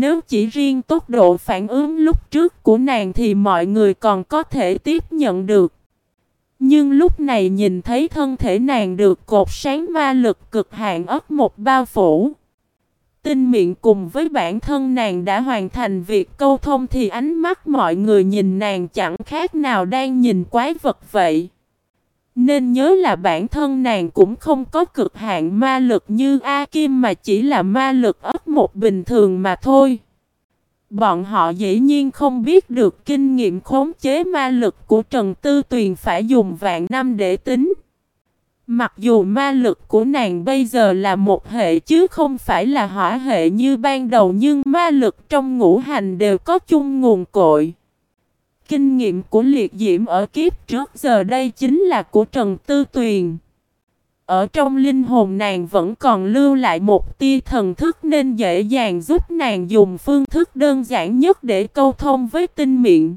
Nếu chỉ riêng tốc độ phản ứng lúc trước của nàng thì mọi người còn có thể tiếp nhận được. Nhưng lúc này nhìn thấy thân thể nàng được cột sáng ma lực cực hạn ấp một bao phủ. Tinh miệng cùng với bản thân nàng đã hoàn thành việc câu thông thì ánh mắt mọi người nhìn nàng chẳng khác nào đang nhìn quái vật vậy. Nên nhớ là bản thân nàng cũng không có cực hạn ma lực như A Kim mà chỉ là ma lực ấp một bình thường mà thôi. Bọn họ dĩ nhiên không biết được kinh nghiệm khống chế ma lực của Trần Tư Tuyền phải dùng vạn năm để tính. Mặc dù ma lực của nàng bây giờ là một hệ chứ không phải là hỏa hệ như ban đầu nhưng ma lực trong ngũ hành đều có chung nguồn cội. Kinh nghiệm của liệt diễm ở kiếp trước giờ đây chính là của Trần Tư Tuyền. Ở trong linh hồn nàng vẫn còn lưu lại một tia thần thức nên dễ dàng giúp nàng dùng phương thức đơn giản nhất để câu thông với tinh miệng.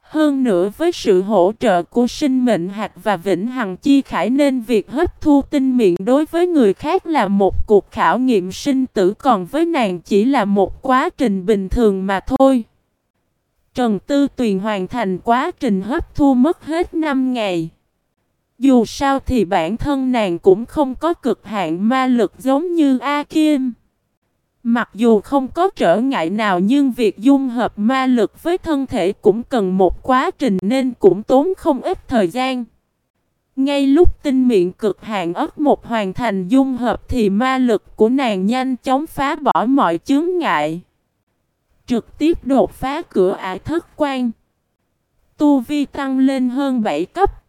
Hơn nữa với sự hỗ trợ của sinh mệnh hạt và vĩnh hằng chi khải nên việc hấp thu tinh miệng đối với người khác là một cuộc khảo nghiệm sinh tử còn với nàng chỉ là một quá trình bình thường mà thôi. Trần Tư Tuyền hoàn thành quá trình hấp thu mất hết 5 ngày. Dù sao thì bản thân nàng cũng không có cực hạn ma lực giống như A Kim. Mặc dù không có trở ngại nào nhưng việc dung hợp ma lực với thân thể cũng cần một quá trình nên cũng tốn không ít thời gian. Ngay lúc tinh miệng cực hạn ớt một hoàn thành dung hợp thì ma lực của nàng nhanh chóng phá bỏ mọi chướng ngại. Trực tiếp đột phá cửa ải thất quan. Tu vi tăng lên hơn 7 cấp.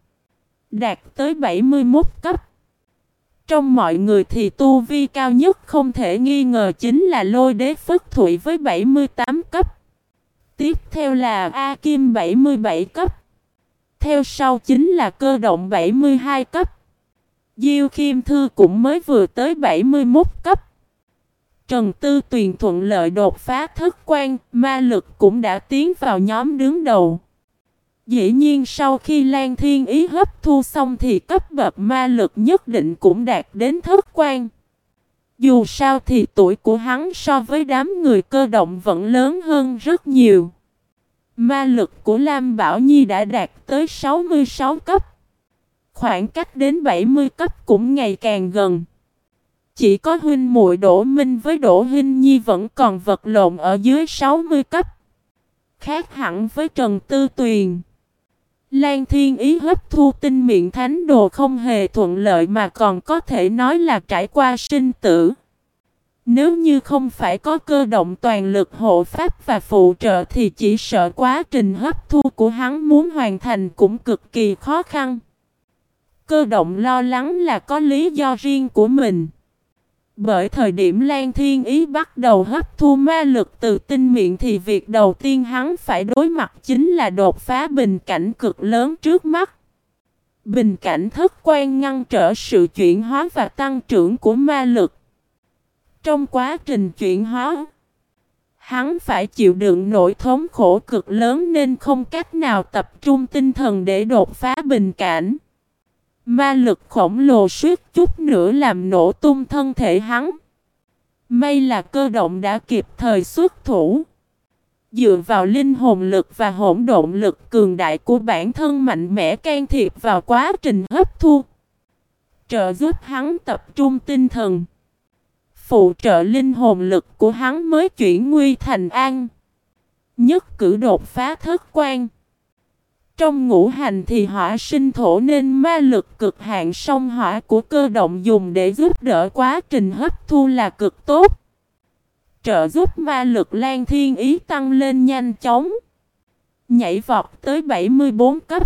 Đạt tới 71 cấp. Trong mọi người thì tu vi cao nhất không thể nghi ngờ chính là lôi đế phất thụy với 78 cấp. Tiếp theo là A Kim 77 cấp. Theo sau chính là cơ động 72 cấp. Diêu Khiêm Thư cũng mới vừa tới 71 cấp. Trần Tư Tuyền thuận lợi đột phá thất quan, ma lực cũng đã tiến vào nhóm đứng đầu. Dĩ nhiên sau khi Lan Thiên Ý hấp thu xong thì cấp bậc ma lực nhất định cũng đạt đến thất quan. Dù sao thì tuổi của hắn so với đám người cơ động vẫn lớn hơn rất nhiều. Ma lực của Lam Bảo Nhi đã đạt tới 66 cấp. Khoảng cách đến 70 cấp cũng ngày càng gần. Chỉ có huynh muội Đỗ Minh với Đỗ Hinh Nhi vẫn còn vật lộn ở dưới 60 cấp. Khác hẳn với Trần Tư Tuyền. Lan Thiên Ý hấp thu tinh miệng thánh đồ không hề thuận lợi mà còn có thể nói là trải qua sinh tử. Nếu như không phải có cơ động toàn lực hộ pháp và phụ trợ thì chỉ sợ quá trình hấp thu của hắn muốn hoàn thành cũng cực kỳ khó khăn. Cơ động lo lắng là có lý do riêng của mình. Bởi thời điểm Lan Thiên Ý bắt đầu hấp thu ma lực từ tinh miệng thì việc đầu tiên hắn phải đối mặt chính là đột phá bình cảnh cực lớn trước mắt. Bình cảnh thất quan ngăn trở sự chuyển hóa và tăng trưởng của ma lực. Trong quá trình chuyển hóa, hắn phải chịu đựng nỗi thống khổ cực lớn nên không cách nào tập trung tinh thần để đột phá bình cảnh. Ma lực khổng lồ suýt chút nữa làm nổ tung thân thể hắn. May là cơ động đã kịp thời xuất thủ. Dựa vào linh hồn lực và hỗn độn lực cường đại của bản thân mạnh mẽ can thiệp vào quá trình hấp thu. Trợ giúp hắn tập trung tinh thần. Phụ trợ linh hồn lực của hắn mới chuyển nguy thành an. Nhất cử đột phá thất quan. Trong ngũ hành thì hỏa sinh thổ nên ma lực cực hạn song hỏa của cơ động dùng để giúp đỡ quá trình hấp thu là cực tốt. Trợ giúp ma lực lan thiên ý tăng lên nhanh chóng. Nhảy vọt tới 74 cấp.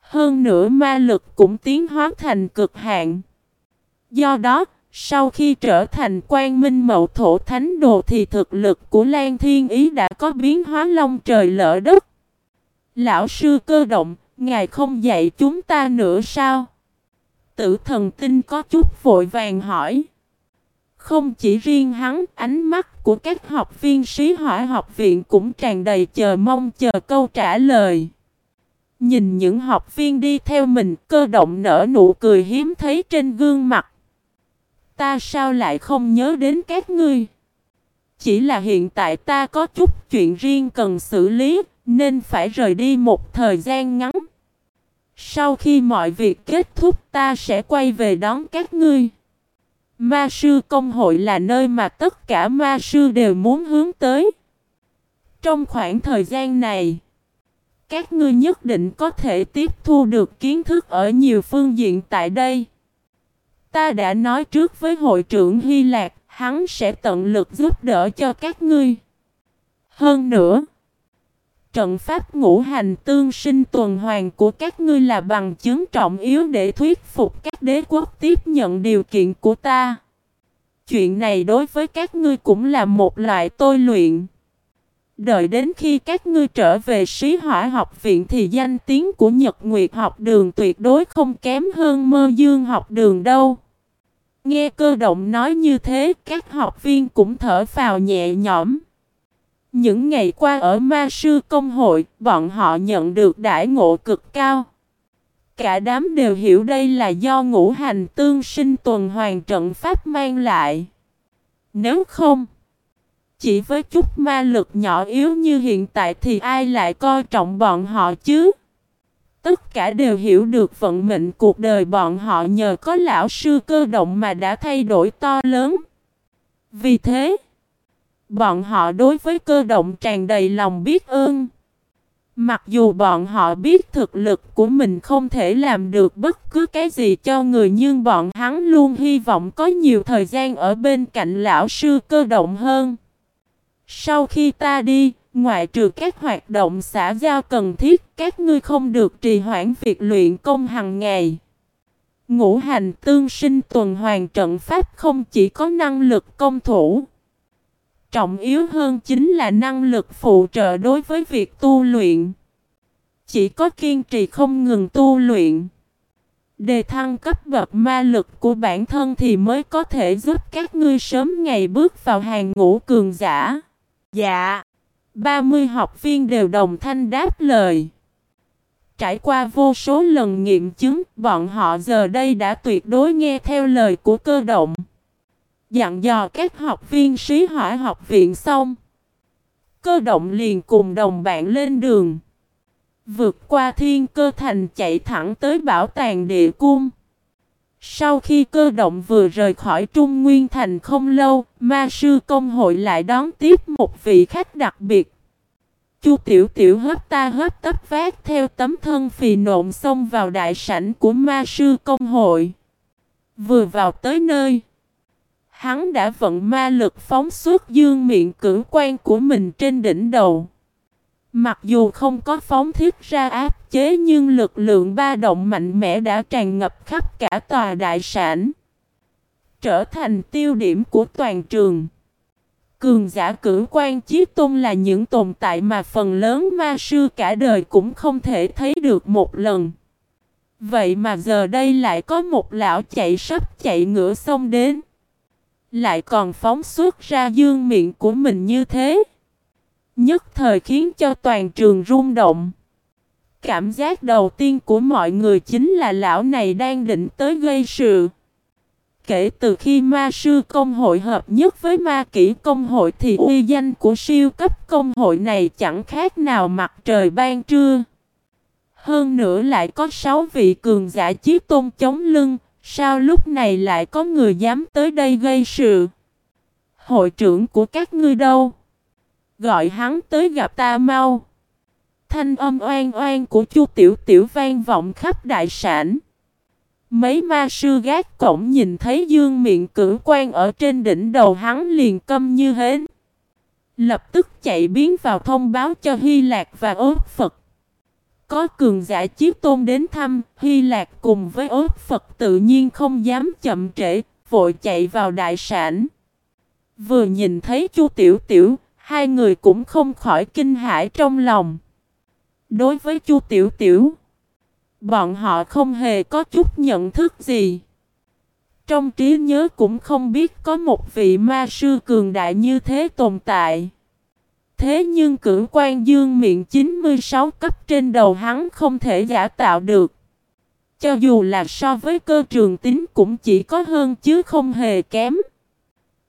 Hơn nữa ma lực cũng tiến hóa thành cực hạn. Do đó, sau khi trở thành quan minh mậu thổ thánh đồ thì thực lực của Lan Thiên Ý đã có biến hóa long trời lỡ đất. Lão sư cơ động, ngài không dạy chúng ta nữa sao? Tử thần tinh có chút vội vàng hỏi. Không chỉ riêng hắn, ánh mắt của các học viên sĩ hỏa học viện cũng tràn đầy chờ mong chờ câu trả lời. Nhìn những học viên đi theo mình, cơ động nở nụ cười hiếm thấy trên gương mặt. Ta sao lại không nhớ đến các ngươi? Chỉ là hiện tại ta có chút chuyện riêng cần xử lý, nên phải rời đi một thời gian ngắn. Sau khi mọi việc kết thúc ta sẽ quay về đón các ngươi. Ma sư công hội là nơi mà tất cả ma sư đều muốn hướng tới. Trong khoảng thời gian này, các ngươi nhất định có thể tiếp thu được kiến thức ở nhiều phương diện tại đây. Ta đã nói trước với hội trưởng Hy Lạc, hắn sẽ tận lực giúp đỡ cho các ngươi. Hơn nữa, trận pháp ngũ hành tương sinh tuần hoàn của các ngươi là bằng chứng trọng yếu để thuyết phục các đế quốc tiếp nhận điều kiện của ta. Chuyện này đối với các ngươi cũng là một loại tôi luyện. Đợi đến khi các ngươi trở về sĩ hỏa học viện thì danh tiếng của Nhật Nguyệt học đường tuyệt đối không kém hơn mơ dương học đường đâu. Nghe cơ động nói như thế, các học viên cũng thở phào nhẹ nhõm. Những ngày qua ở ma sư công hội, bọn họ nhận được đại ngộ cực cao. Cả đám đều hiểu đây là do ngũ hành tương sinh tuần hoàn trận pháp mang lại. Nếu không, chỉ với chút ma lực nhỏ yếu như hiện tại thì ai lại coi trọng bọn họ chứ? Tất cả đều hiểu được vận mệnh cuộc đời bọn họ nhờ có lão sư cơ động mà đã thay đổi to lớn. Vì thế, bọn họ đối với cơ động tràn đầy lòng biết ơn. Mặc dù bọn họ biết thực lực của mình không thể làm được bất cứ cái gì cho người nhưng bọn hắn luôn hy vọng có nhiều thời gian ở bên cạnh lão sư cơ động hơn. Sau khi ta đi, ngoại trừ các hoạt động xã giao cần thiết, các ngươi không được trì hoãn việc luyện công hàng ngày. Ngũ hành tương sinh tuần hoàn trận pháp không chỉ có năng lực công thủ. Trọng yếu hơn chính là năng lực phụ trợ đối với việc tu luyện. Chỉ có kiên trì không ngừng tu luyện. Đề thăng cấp bậc ma lực của bản thân thì mới có thể giúp các ngươi sớm ngày bước vào hàng ngũ cường giả. Dạ. 30 học viên đều đồng thanh đáp lời. Trải qua vô số lần nghiệm chứng, bọn họ giờ đây đã tuyệt đối nghe theo lời của cơ động. Dặn dò các học viên sĩ hỏa học viện xong. Cơ động liền cùng đồng bạn lên đường. Vượt qua thiên cơ thành chạy thẳng tới bảo tàng địa cung. Sau khi cơ động vừa rời khỏi Trung Nguyên Thành không lâu, ma sư công hội lại đón tiếp một vị khách đặc biệt. Chu Tiểu Tiểu hấp ta hấp tấp vác theo tấm thân phì nộn xông vào đại sảnh của ma sư công hội. Vừa vào tới nơi, hắn đã vận ma lực phóng suốt dương miệng cử quan của mình trên đỉnh đầu. Mặc dù không có phóng thiết ra áp chế nhưng lực lượng ba động mạnh mẽ đã tràn ngập khắp cả tòa đại sản. Trở thành tiêu điểm của toàn trường. Cường giả cử quan chí tôn là những tồn tại mà phần lớn ma sư cả đời cũng không thể thấy được một lần. Vậy mà giờ đây lại có một lão chạy sắp chạy ngựa sông đến. Lại còn phóng xuất ra dương miệng của mình như thế. Nhất thời khiến cho toàn trường rung động. Cảm giác đầu tiên của mọi người chính là lão này đang định tới gây sự. Kể từ khi ma sư công hội hợp nhất với ma kỹ công hội thì uy danh của siêu cấp công hội này chẳng khác nào mặt trời ban trưa. Hơn nữa lại có sáu vị cường giả chiếc tôn chống lưng, sao lúc này lại có người dám tới đây gây sự? Hội trưởng của các ngươi đâu? Gọi hắn tới gặp ta mau. Thanh âm oan oan của Chu Tiểu Tiểu vang vọng khắp đại sản. Mấy ma sư gác cổng nhìn thấy dương miệng cử quan ở trên đỉnh đầu hắn liền câm như hến. Lập tức chạy biến vào thông báo cho Hy Lạc và ốt Phật. Có cường giả chiếc tôn đến thăm, Hy Lạc cùng với ốt Phật tự nhiên không dám chậm trễ, vội chạy vào đại sản. Vừa nhìn thấy Chu Tiểu Tiểu, hai người cũng không khỏi kinh hãi trong lòng. Đối với Chu Tiểu Tiểu, bọn họ không hề có chút nhận thức gì. Trong trí nhớ cũng không biết có một vị ma sư cường đại như thế tồn tại. Thế nhưng cử quan dương miệng 96 cấp trên đầu hắn không thể giả tạo được. Cho dù là so với cơ trường tính cũng chỉ có hơn chứ không hề kém.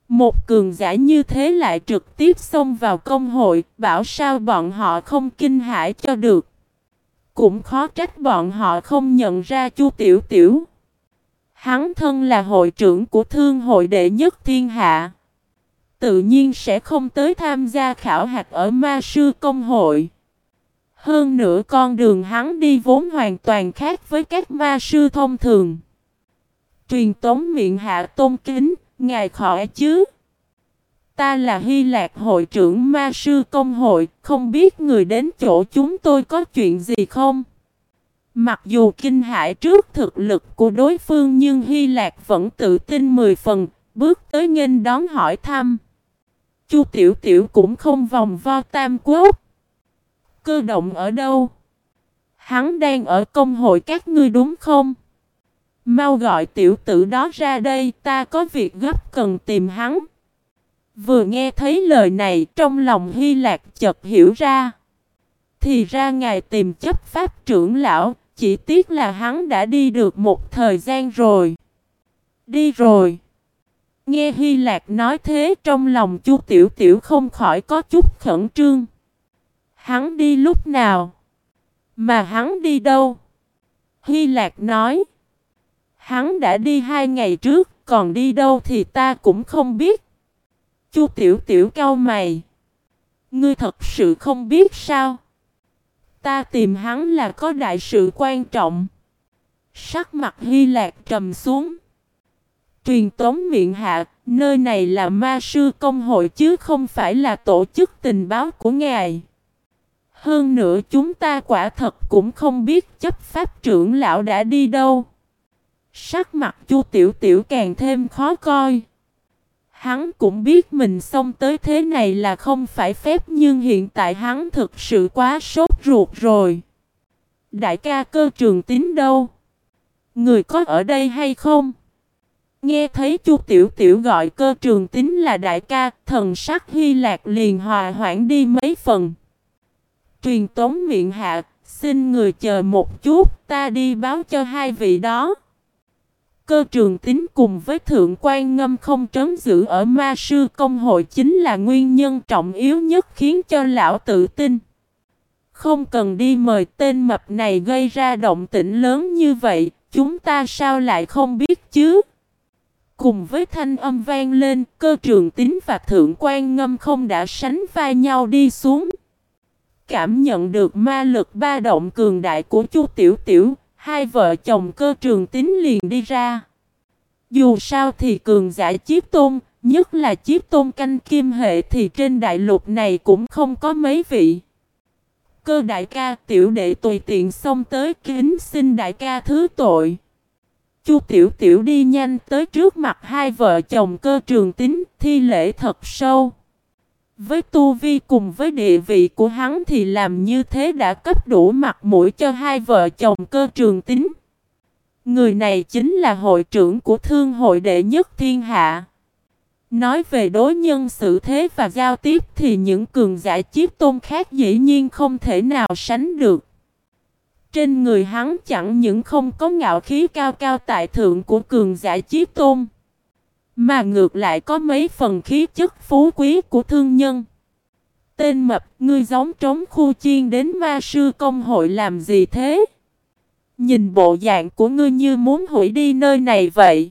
Một cường giả như thế lại trực tiếp xông vào công hội, bảo sao bọn họ không kinh hãi cho được. Cũng khó trách bọn họ không nhận ra Chu Tiểu Tiểu. Hắn thân là hội trưởng của thương hội đệ nhất thiên hạ. Tự nhiên sẽ không tới tham gia khảo hạch ở ma sư công hội. Hơn nữa con đường hắn đi vốn hoàn toàn khác với các ma sư thông thường. Truyền tống miệng hạ tôn kính, ngài khỏi chứ. Ta là Hy Lạc hội trưởng ma sư công hội, không biết người đến chỗ chúng tôi có chuyện gì không? Mặc dù kinh hãi trước thực lực của đối phương nhưng Hy Lạc vẫn tự tin mười phần, bước tới nghênh đón hỏi thăm. Chu Tiểu Tiểu cũng không vòng vo tam quốc. Cơ động ở đâu? Hắn đang ở công hội các ngươi đúng không? Mau gọi tiểu tử đó ra đây, ta có việc gấp cần tìm hắn. Vừa nghe thấy lời này trong lòng Hy Lạc chợt hiểu ra. Thì ra ngài tìm chấp pháp trưởng lão, chỉ tiếc là hắn đã đi được một thời gian rồi. Đi rồi. Nghe Hy Lạc nói thế trong lòng Chu Tiểu Tiểu không khỏi có chút khẩn trương. Hắn đi lúc nào? Mà hắn đi đâu? Hy Lạc nói. Hắn đã đi hai ngày trước, còn đi đâu thì ta cũng không biết. Chu Tiểu Tiểu cau mày. Ngươi thật sự không biết sao? Ta tìm hắn là có đại sự quan trọng. Sắc mặt Hy Lạc trầm xuống. Truyền tống miệng hạ, nơi này là ma sư công hội chứ không phải là tổ chức tình báo của ngài. Hơn nữa chúng ta quả thật cũng không biết chấp pháp trưởng lão đã đi đâu. Sắc mặt chu tiểu tiểu càng thêm khó coi. Hắn cũng biết mình xông tới thế này là không phải phép nhưng hiện tại hắn thực sự quá sốt ruột rồi. Đại ca cơ trường tín đâu? Người có ở đây hay không? Nghe thấy chu tiểu tiểu gọi cơ trường tín là đại ca, thần sắc Hy Lạc liền hòa hoãn đi mấy phần. Truyền tống miệng hạ, xin người chờ một chút, ta đi báo cho hai vị đó. Cơ trường tính cùng với thượng quan ngâm không trấn giữ ở ma sư công hội chính là nguyên nhân trọng yếu nhất khiến cho lão tự tin. Không cần đi mời tên mập này gây ra động tĩnh lớn như vậy, chúng ta sao lại không biết chứ? Cùng với thanh âm vang lên, cơ trường tính và thượng quan ngâm không đã sánh vai nhau đi xuống. Cảm nhận được ma lực ba động cường đại của chu Tiểu Tiểu, hai vợ chồng cơ trường tính liền đi ra. Dù sao thì cường giả chiếc tôn, nhất là chiếc tôn canh kim hệ thì trên đại lục này cũng không có mấy vị. Cơ đại ca tiểu đệ tùy tiện xông tới kính xin đại ca thứ tội. Chu tiểu tiểu đi nhanh tới trước mặt hai vợ chồng cơ trường tính thi lễ thật sâu. Với tu vi cùng với địa vị của hắn thì làm như thế đã cấp đủ mặt mũi cho hai vợ chồng cơ trường tính. Người này chính là hội trưởng của thương hội đệ nhất thiên hạ. Nói về đối nhân xử thế và giao tiếp thì những cường giả chiếc tôn khác dĩ nhiên không thể nào sánh được. Trên người hắn chẳng những không có ngạo khí cao cao tại thượng của cường giả chí tôn. Mà ngược lại có mấy phần khí chất phú quý của thương nhân. Tên mập, ngươi giống trống khu chiên đến ma sư công hội làm gì thế? Nhìn bộ dạng của ngươi như muốn hủy đi nơi này vậy.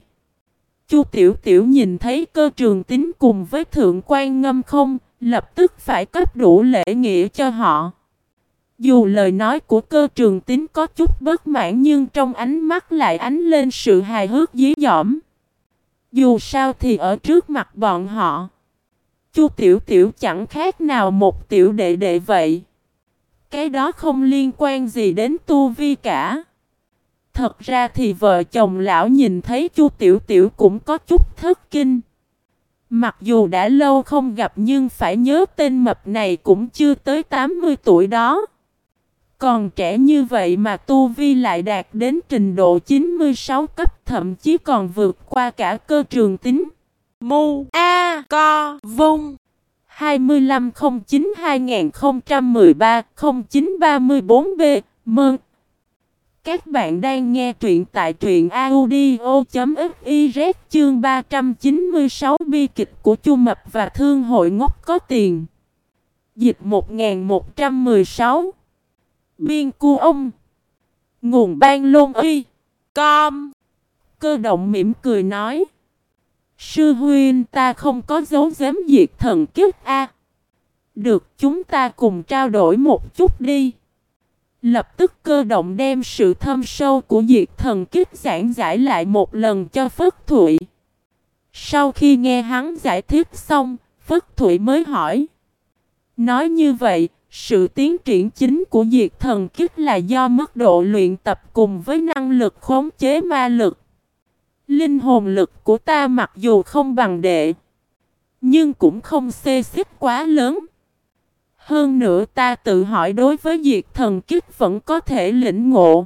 Chu Tiểu Tiểu nhìn thấy cơ trường tính cùng với thượng quan ngâm không, lập tức phải cấp đủ lễ nghĩa cho họ. Dù lời nói của cơ trường tính có chút bất mãn nhưng trong ánh mắt lại ánh lên sự hài hước dí dỏm. Dù sao thì ở trước mặt bọn họ, Chu Tiểu Tiểu chẳng khác nào một tiểu đệ đệ vậy. Cái đó không liên quan gì đến tu vi cả. Thật ra thì vợ chồng lão nhìn thấy Chu Tiểu Tiểu cũng có chút thất kinh. Mặc dù đã lâu không gặp nhưng phải nhớ tên mập này cũng chưa tới 80 tuổi đó. Còn trẻ như vậy mà Tu Vi lại đạt đến trình độ 96 cấp, thậm chí còn vượt qua cả cơ trường tính. Mu A Co Vung 2509-2013-0934B Mơn Các bạn đang nghe truyện tại truyện audio.fiz chương 396 bi kịch của Chu Mập và Thương hội ngốc có tiền. Dịch 1116 Biên cu ông Nguồn ban lôn y. Com. Cơ động mỉm cười nói. Sư huynh, ta không có dấu giếm diệt thần kiếp A. Được, chúng ta cùng trao đổi một chút đi. Lập tức cơ động đem sự thâm sâu của diệt thần kiếp giảng giải lại một lần cho Phất Thụy. Sau khi nghe hắn giải thích xong, Phất Thụy mới hỏi. Nói như vậy sự tiến triển chính của diệt thần kích là do mức độ luyện tập cùng với năng lực khống chế ma lực. Linh hồn lực của ta mặc dù không bằng đệ, nhưng cũng không xê xích quá lớn. Hơn nữa ta tự hỏi đối với diệt thần kích vẫn có thể lĩnh ngộ.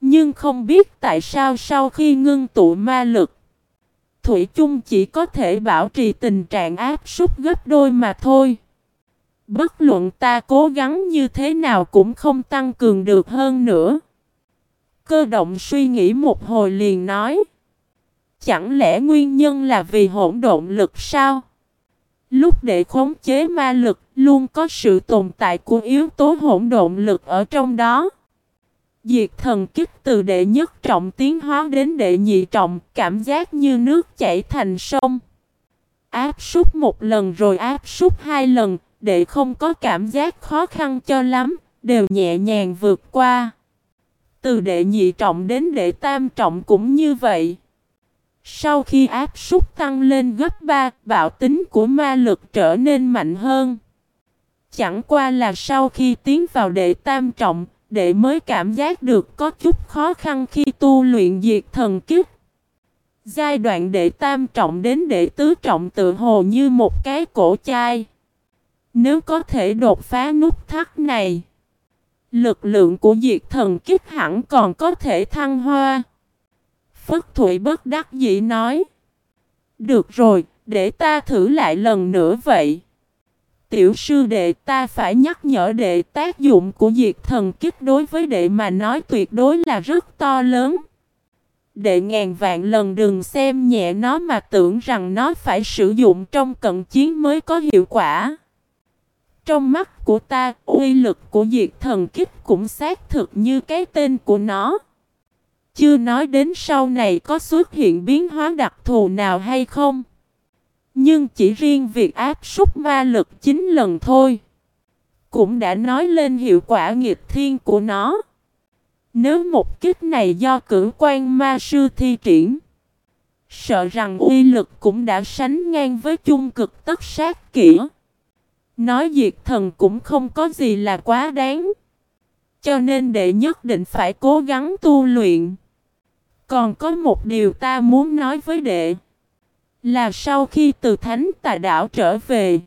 Nhưng không biết tại sao sau khi ngưng tụ ma lực, Thủy chung chỉ có thể bảo trì tình trạng áp súc gấp đôi mà thôi. Bất luận ta cố gắng như thế nào cũng không tăng cường được hơn nữa. Cơ động suy nghĩ một hồi liền nói. Chẳng lẽ nguyên nhân là vì hỗn độn lực sao? Lúc để khống chế ma lực, luôn có sự tồn tại của yếu tố hỗn độn lực ở trong đó. Diệt thần kích từ đệ nhất trọng tiến hóa đến đệ nhị trọng, cảm giác như nước chảy thành sông. Áp súc một lần rồi áp súc hai lần, đệ không có cảm giác khó khăn cho lắm, đều nhẹ nhàng vượt qua. Từ đệ nhị trọng đến đệ tam trọng cũng như vậy. Sau khi áp súc tăng lên gấp 3, bạo tính của ma lực trở nên mạnh hơn. Chẳng qua là sau khi tiến vào đệ tam trọng, đệ mới cảm giác được có chút khó khăn khi tu luyện diệt thần kiếp. Giai đoạn đệ tam trọng đến đệ tứ trọng tự hồ như một cái cổ chai. Nếu có thể đột phá nút thắt này, lực lượng của diệt thần kích hẳn còn có thể thăng hoa. Phất Thụy bất đắc dĩ nói. Được rồi, để ta thử lại lần nữa vậy. Tiểu sư đệ ta phải nhắc nhở đệ tác dụng của diệt thần kích đối với đệ mà nói tuyệt đối là rất to lớn. Đệ ngàn vạn lần đừng xem nhẹ nó mà tưởng rằng nó phải sử dụng trong cận chiến mới có hiệu quả. Trong mắt của ta, uy lực của diệt thần kích cũng xác thực như cái tên của nó. Chưa nói đến sau này có xuất hiện biến hóa đặc thù nào hay không. Nhưng chỉ riêng việc áp súc ma lực 9 lần thôi. Cũng đã nói lên hiệu quả nghiệt thiên của nó. Nếu một kích này do cử quan ma sư thi triển. Sợ rằng uy lực cũng đã sánh ngang với chung cực tất sát kỹ. Nói diệt thần cũng không có gì là quá đáng. Cho nên đệ nhất định phải cố gắng tu luyện. Còn có một điều ta muốn nói với đệ. Là sau khi từ thánh tà đảo trở về.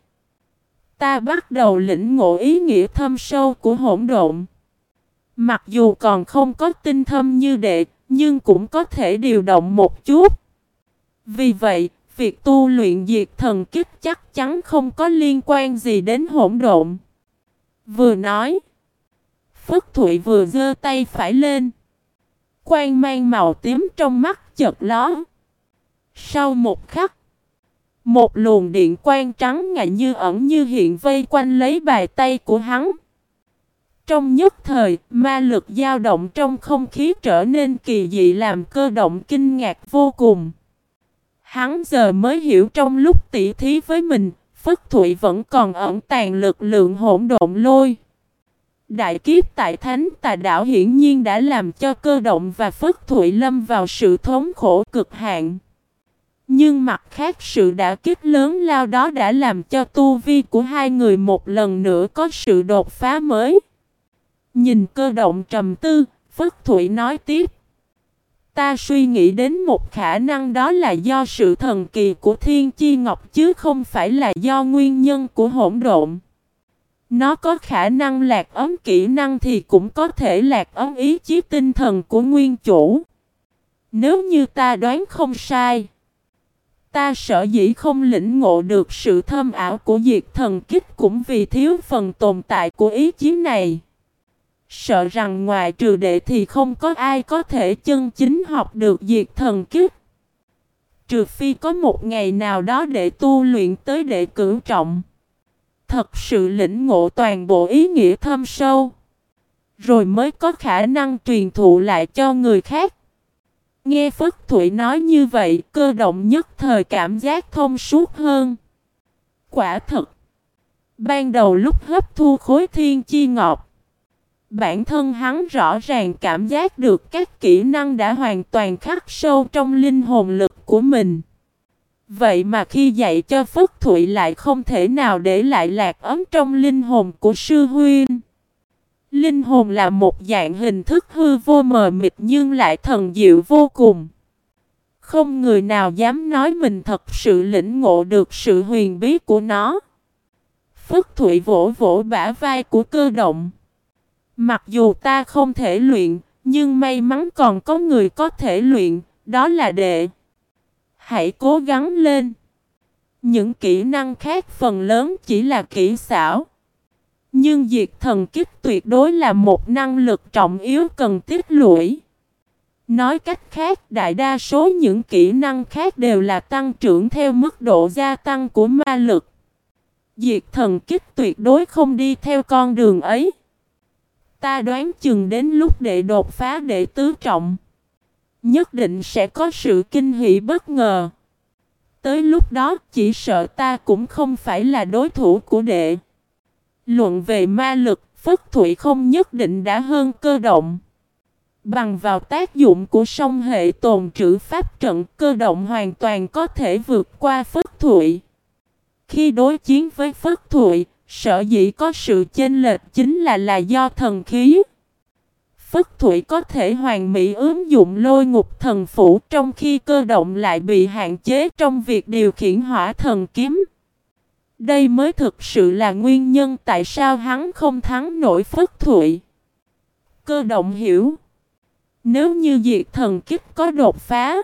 Ta bắt đầu lĩnh ngộ ý nghĩa thâm sâu của hỗn độn. Mặc dù còn không có tinh thâm như đệ, nhưng cũng có thể điều động một chút. Vì vậy, việc tu luyện diệt thần kiếp chắc chắn không có liên quan gì đến hỗn độn. Vừa nói, Phất Thụy vừa giơ tay phải lên. Quang mang màu tím trong mắt chợt ló. Sau một khắc, một luồng điện quang trắng ngà như ẩn như hiện vây quanh lấy bài tay của hắn. Trong nhất thời, ma lực dao động trong không khí trở nên kỳ dị làm cơ động kinh ngạc vô cùng. Hắn giờ mới hiểu trong lúc tỉ thí với mình, Phất Thụy vẫn còn ẩn tàng lực lượng hỗn độn lôi. Đại kiếp tại Thánh Tà Đảo hiển nhiên đã làm cho cơ động và Phất Thụy lâm vào sự thống khổ cực hạn. Nhưng mặt khác sự đã kích lớn lao đó đã làm cho tu vi của hai người một lần nữa có sự đột phá mới. Nhìn cơ động trầm tư, Phất Thụy nói tiếp. Ta suy nghĩ đến một khả năng đó là do sự thần kỳ của Thiên Chi Ngọc chứ không phải là do nguyên nhân của hỗn độn. Nó có khả năng lạc ấm kỹ năng thì cũng có thể lạc ấm ý chí tinh thần của nguyên chủ. Nếu như ta đoán không sai, ta sợ dĩ không lĩnh ngộ được sự thâm ảo của diệt thần kích cũng vì thiếu phần tồn tại của ý chí này. Sợ rằng ngoài trừ đệ thì không có ai có thể chân chính học được diệt thần kiếp. Trừ phi có một ngày nào đó để tu luyện tới đệ cửu trọng. Thật sự lĩnh ngộ toàn bộ ý nghĩa thâm sâu. Rồi mới có khả năng truyền thụ lại cho người khác. Nghe Phất Thụy nói như vậy, cơ động nhất thời cảm giác thông suốt hơn. Quả thật, ban đầu lúc hấp thu khối thiên chi ngọc, bản thân hắn rõ ràng cảm giác được các kỹ năng đã hoàn toàn khắc sâu trong linh hồn lực của mình. Vậy mà khi dạy cho Phất Thụy lại không thể nào để lại lạc ấm trong linh hồn của sư huynh. Linh hồn là một dạng hình thức hư vô mờ mịt nhưng lại thần diệu vô cùng. Không người nào dám nói mình thật sự lĩnh ngộ được sự huyền bí của nó. Phất Thụy vỗ vỗ bả vai của cơ động. Mặc dù ta không thể luyện, nhưng may mắn còn có người có thể luyện, đó là đệ. Hãy cố gắng lên. Những kỹ năng khác phần lớn chỉ là kỹ xảo. Nhưng diệt thần kích tuyệt đối là một năng lực trọng yếu cần tiết lũy. Nói cách khác, đại đa số những kỹ năng khác đều là tăng trưởng theo mức độ gia tăng của ma lực. Diệt thần kích tuyệt đối không đi theo con đường ấy. Ta đoán chừng đến lúc đệ đột phá đệ tứ trọng. Nhất định sẽ có sự kinh hỷ bất ngờ. Tới lúc đó chỉ sợ ta cũng không phải là đối thủ của đệ. Luận về ma lực, Phất Thụy không nhất định đã hơn cơ động. Bằng vào tác dụng của song hệ tồn trữ pháp trận cơ động hoàn toàn có thể vượt qua Phất Thụy. Khi đối chiến với Phất Thụy, sở dĩ có sự chênh lệch chính là là do thần khí. Phất Thủy có thể hoàn mỹ ứng dụng lôi ngục thần phủ trong khi cơ động lại bị hạn chế trong việc điều khiển hỏa thần kiếm. Đây mới thực sự là nguyên nhân tại sao hắn không thắng nổi Phất Thụy. Cơ động hiểu. Nếu như diệt thần kích có đột phá,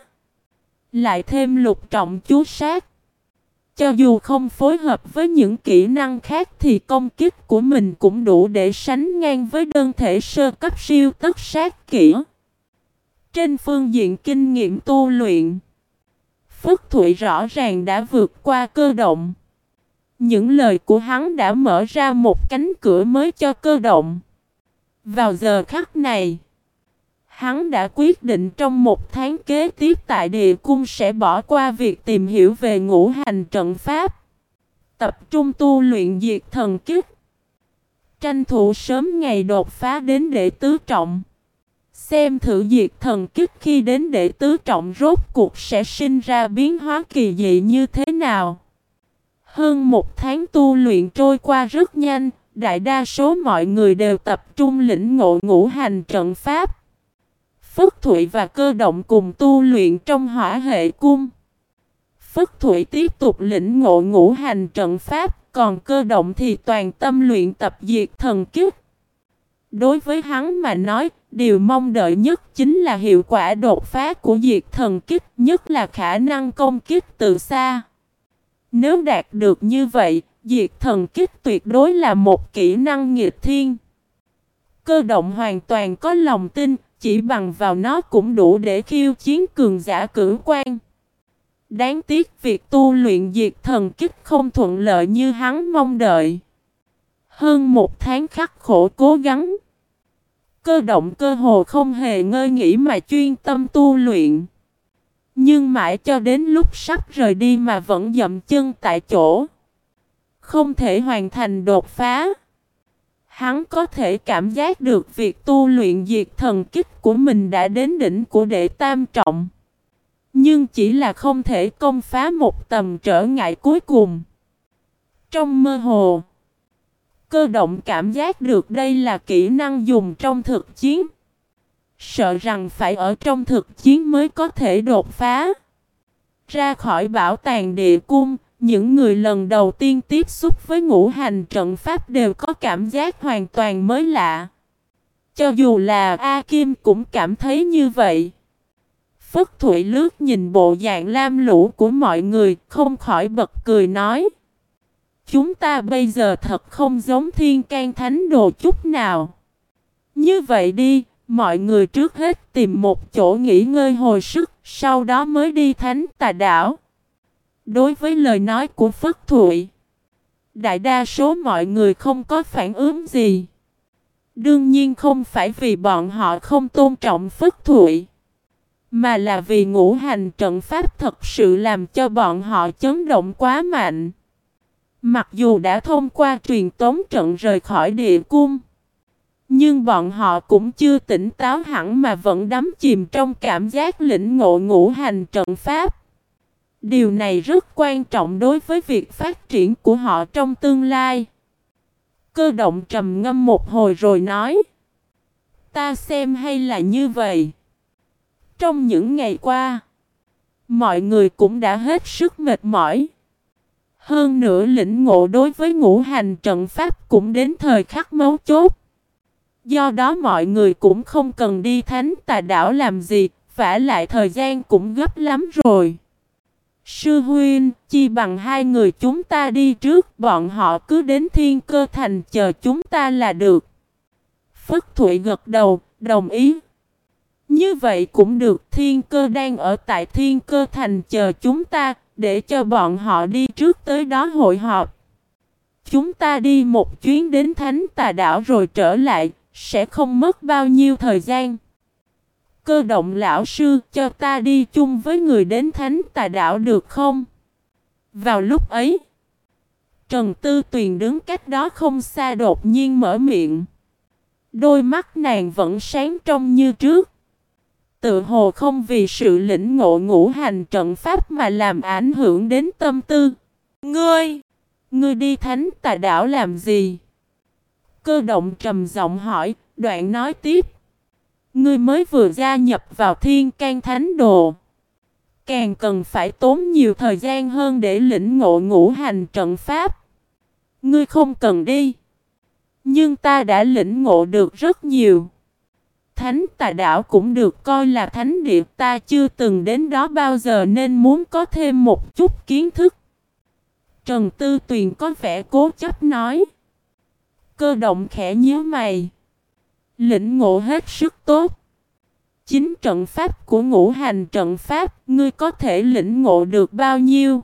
lại thêm lục trọng chú sát. Cho dù không phối hợp với những kỹ năng khác thì công kích của mình cũng đủ để sánh ngang với đơn thể sơ cấp siêu tất sát kỹ. Trên phương diện kinh nghiệm tu luyện, Phước Thụy rõ ràng đã vượt qua cơ động. Những lời của hắn đã mở ra một cánh cửa mới cho cơ động. Vào giờ khắc này, hắn đã quyết định trong một tháng kế tiếp tại địa cung sẽ bỏ qua việc tìm hiểu về ngũ hành trận pháp. Tập trung tu luyện diệt thần kiếp. Tranh thủ sớm ngày đột phá đến đệ tứ trọng. Xem thử diệt thần kiếp khi đến đệ tứ trọng rốt cuộc sẽ sinh ra biến hóa kỳ dị như thế nào. Hơn một tháng tu luyện trôi qua rất nhanh, đại đa số mọi người đều tập trung lĩnh ngộ ngũ hành trận pháp. Phất Thụy và cơ động cùng tu luyện trong hỏa hệ cung. Phất Thụy tiếp tục lĩnh ngộ ngũ hành trận pháp, còn cơ động thì toàn tâm luyện tập diệt thần kiếp. Đối với hắn mà nói, điều mong đợi nhất chính là hiệu quả đột phá của diệt thần kích, nhất là khả năng công kích từ xa. Nếu đạt được như vậy, diệt thần kích tuyệt đối là một kỹ năng nghịch thiên. Cơ động hoàn toàn có lòng tin, chỉ bằng vào nó cũng đủ để khiêu chiến cường giả cử quan. Đáng tiếc việc tu luyện diệt thần kích không thuận lợi như hắn mong đợi. Hơn một tháng khắc khổ cố gắng. Cơ động cơ hồ không hề ngơi nghỉ mà chuyên tâm tu luyện. Nhưng mãi cho đến lúc sắp rời đi mà vẫn dậm chân tại chỗ. Không thể hoàn thành đột phá. Hắn có thể cảm giác được việc tu luyện diệt thần kích của mình đã đến đỉnh của đệ tam trọng. Nhưng chỉ là không thể công phá một tầm trở ngại cuối cùng. Trong mơ hồ, cơ động cảm giác được đây là kỹ năng dùng trong thực chiến. Sợ rằng phải ở trong thực chiến mới có thể đột phá. Ra khỏi bảo tàng địa cung, những người lần đầu tiên tiếp xúc với ngũ hành trận pháp đều có cảm giác hoàn toàn mới lạ. Cho dù là A Kim cũng cảm thấy như vậy. Phất Thụy lướt nhìn bộ dạng lam lũ của mọi người, không khỏi bật cười nói. Chúng ta bây giờ thật không giống thiên can thánh đồ chút nào. Như vậy đi, mọi người trước hết tìm một chỗ nghỉ ngơi hồi sức, sau đó mới đi thánh tà đảo. Đối với lời nói của Phất Thụy, đại đa số mọi người không có phản ứng gì. Đương nhiên không phải vì bọn họ không tôn trọng Phất Thụy, mà là vì ngũ hành trận pháp thật sự làm cho bọn họ chấn động quá mạnh. Mặc dù đã thông qua truyền tống trận rời khỏi địa cung, nhưng bọn họ cũng chưa tỉnh táo hẳn mà vẫn đắm chìm trong cảm giác lĩnh ngộ ngũ hành trận pháp. Điều này rất quan trọng đối với việc phát triển của họ trong tương lai. Cơ động trầm ngâm một hồi rồi nói. Ta xem hay là như vậy. Trong những ngày qua, mọi người cũng đã hết sức mệt mỏi. Hơn nữa lĩnh ngộ đối với ngũ hành trận pháp cũng đến thời khắc mấu chốt. Do đó mọi người cũng không cần đi thánh tà đảo làm gì, vả lại thời gian cũng gấp lắm rồi. Sư huynh, chi bằng hai người chúng ta đi trước, bọn họ cứ đến thiên cơ thành chờ chúng ta là được. Phất Thụy gật đầu, đồng ý. Như vậy cũng được, thiên cơ đang ở tại thiên cơ thành chờ chúng ta, để cho bọn họ đi trước tới đó hội họp. Chúng ta đi một chuyến đến thánh tà đảo rồi trở lại, sẽ không mất bao nhiêu thời gian. Cơ động lão sư cho ta đi chung với người đến thánh tà đảo được không? Vào lúc ấy, Trần Tư Tuyền đứng cách đó không xa đột nhiên mở miệng. Đôi mắt nàng vẫn sáng trong như trước. Tự hồ không vì sự lĩnh ngộ ngũ hành trận pháp mà làm ảnh hưởng đến tâm tư. Ngươi! Ngươi đi thánh tà đảo làm gì? Cơ động trầm giọng hỏi, đoạn nói tiếp. Ngươi mới vừa gia nhập vào thiên can thánh đồ. Càng cần phải tốn nhiều thời gian hơn để lĩnh ngộ ngũ hành trận pháp. Ngươi không cần đi. Nhưng ta đã lĩnh ngộ được rất nhiều. Thánh tà đảo cũng được coi là thánh địa, ta chưa từng đến đó bao giờ nên muốn có thêm một chút kiến thức. Trần Tư Tuyền có vẻ cố chấp nói. Cơ động khẽ nhíu mày. Lĩnh ngộ hết sức tốt. Chính trận pháp của ngũ hành trận pháp, ngươi có thể lĩnh ngộ được bao nhiêu?